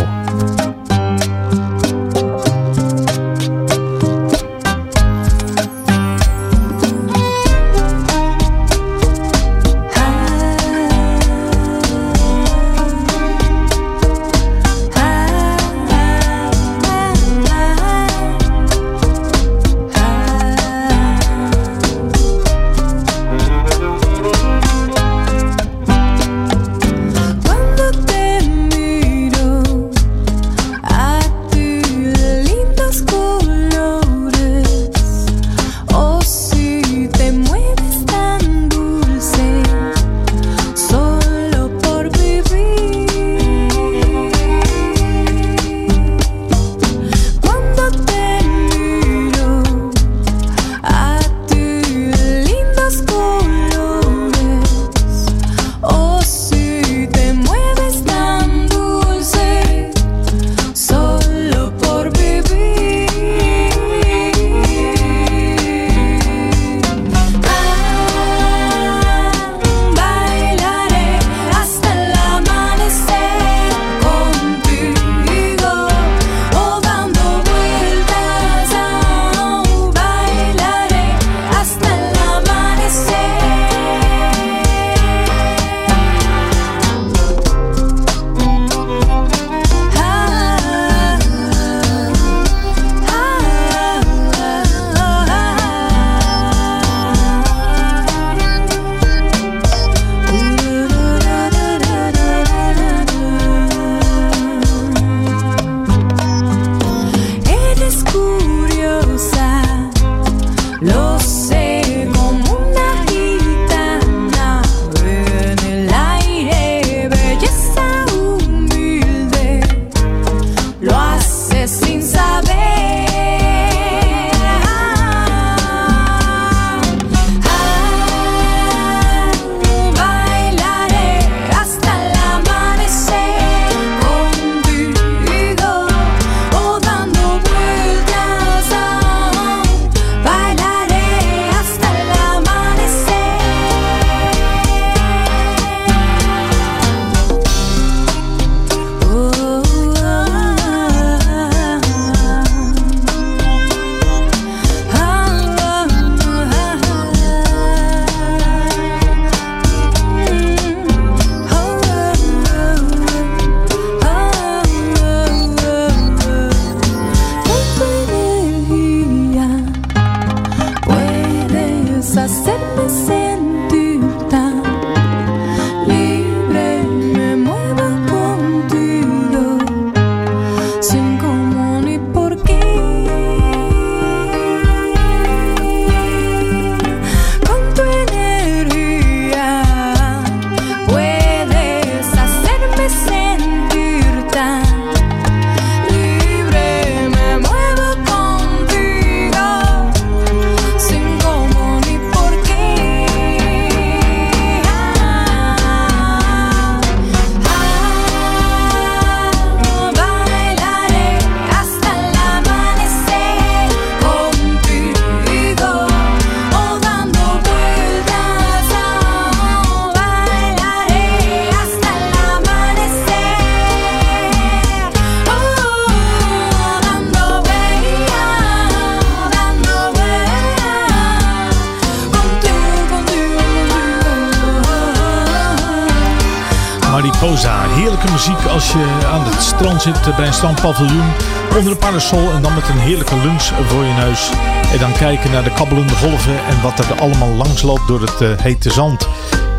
[SPEAKER 4] Zit bij een strandpaviljoen. Onder een parasol en dan met een heerlijke lunch voor je neus. En dan kijken naar de kabbelende golven en wat er allemaal langs loopt door het eh, hete zand.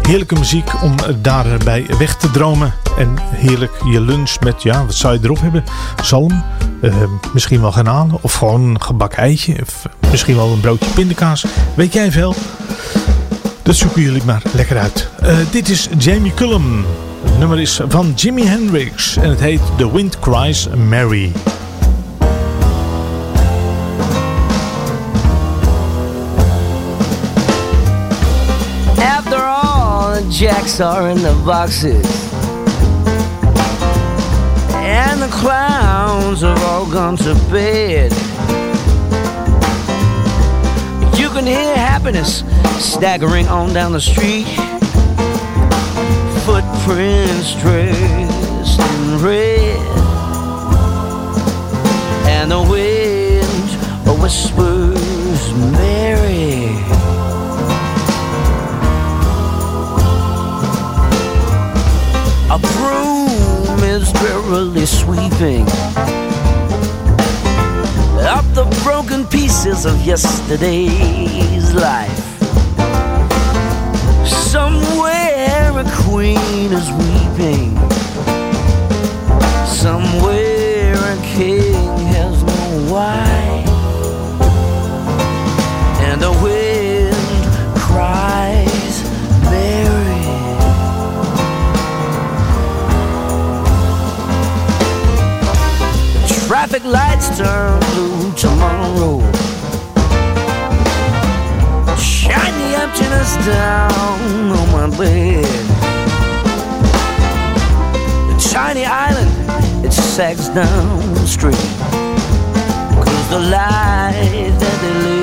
[SPEAKER 4] Heerlijke muziek om eh, daarbij weg te dromen. En heerlijk je lunch met, ja, wat zou je erop hebben? Zalm, eh, misschien wel garnalen of gewoon een gebakken eitje. Of misschien wel een broodje pindakaas. Weet jij veel? Dat zoeken jullie maar lekker uit. Eh, dit is Jamie Cullum. Het nummer is van Jimi Hendrix en het heet The Wind Cries Mary.
[SPEAKER 13] After all, the jacks are in the boxes. And the clowns have all gone to bed. You can hear happiness staggering on down the street. Footprints dressed in red. And the wind whispers, Mary. A broom is drearily sweeping up the broken pieces of yesterday's life. Somewhere queen is weeping. Somewhere a king has no wife. And the wind cries, Mary. Traffic lights turn blue tomorrow. Shine the emptiness down on my bed shiny island, it sags downstream. Cause the light that they live.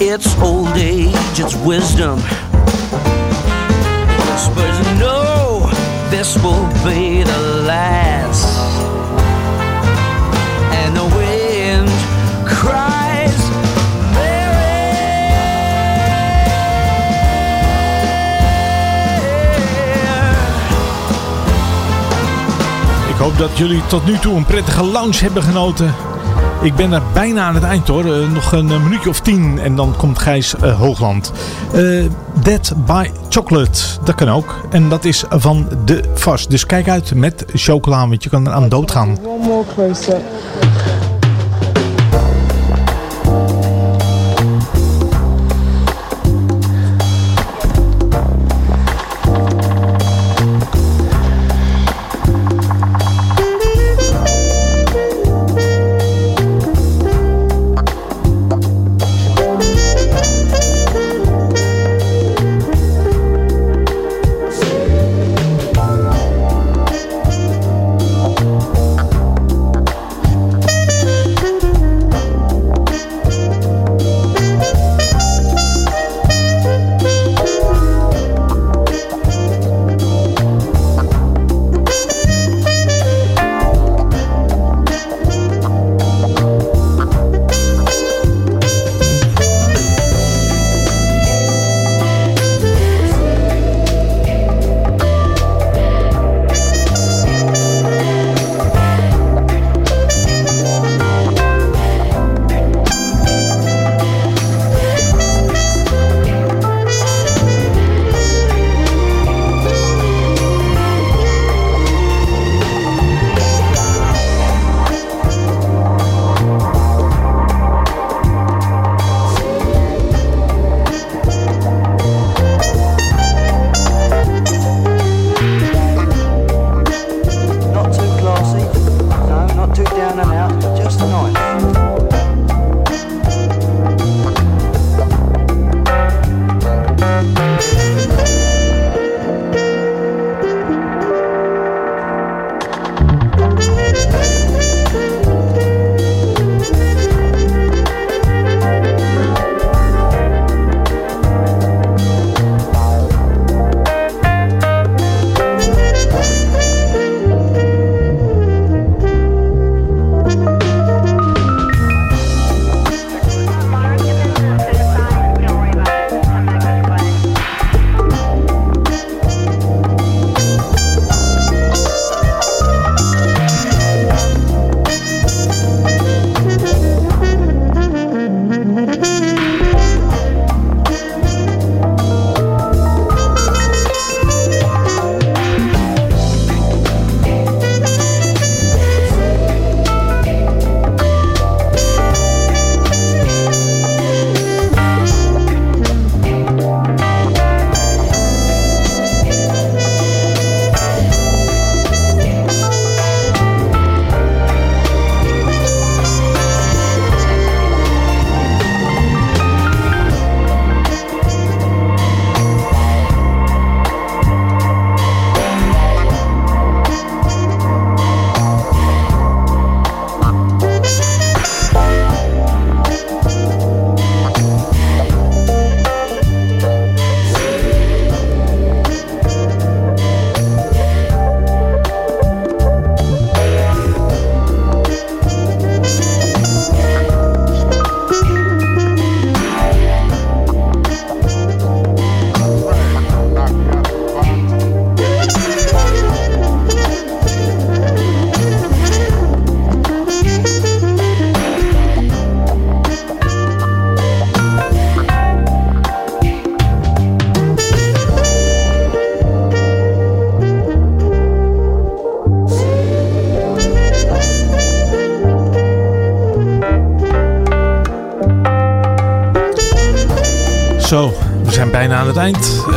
[SPEAKER 13] Its old age, its wisdom. It whispers, no, this will be the last. And the wind cries.
[SPEAKER 4] Ik hoop dat jullie tot nu toe een prettige lounge hebben genoten. Ik ben er bijna aan het eind hoor. Eh, nog een eh, minuutje of tien en dan komt Gijs eh, Hoogland. Dead by Chocolate, dat kan ook. En dat is van de Vast. Dus kijk uit met chocola, want je kan er aan dood gaan.
[SPEAKER 19] One more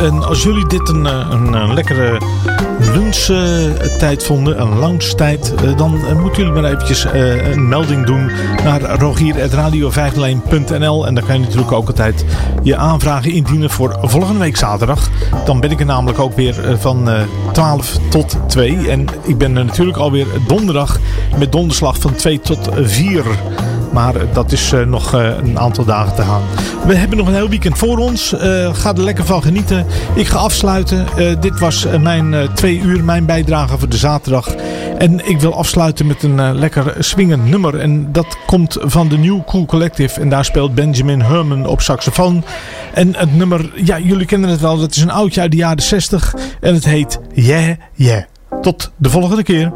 [SPEAKER 4] En als jullie dit een, eh, een, een lekkere lunchtijd vonden, een lunchtijd, eh, dan eh, moeten jullie maar eventjes eh, een melding doen naar rogier.radio501.nl en dan kan je natuurlijk ook altijd je aanvragen indienen voor volgende week zaterdag. Dan ben ik er namelijk ook weer eh, van eh, 12 tot 2 en ik ben er natuurlijk alweer donderdag met donderslag van 2 tot 4. Maar eh, dat is eh, nog eh, een aantal dagen te gaan. We hebben nog een heel weekend voor ons. Ga er lekker van genieten. Ik ga afsluiten. Dit was mijn twee uur, mijn bijdrage voor de zaterdag. En ik wil afsluiten met een lekker swingend nummer. En dat komt van de New Cool Collective. En daar speelt Benjamin Herman op saxofoon. En het nummer, ja, jullie kennen het wel. Dat is een oudje uit de jaren 60. En het heet Yeah, Yeah. Tot de volgende keer.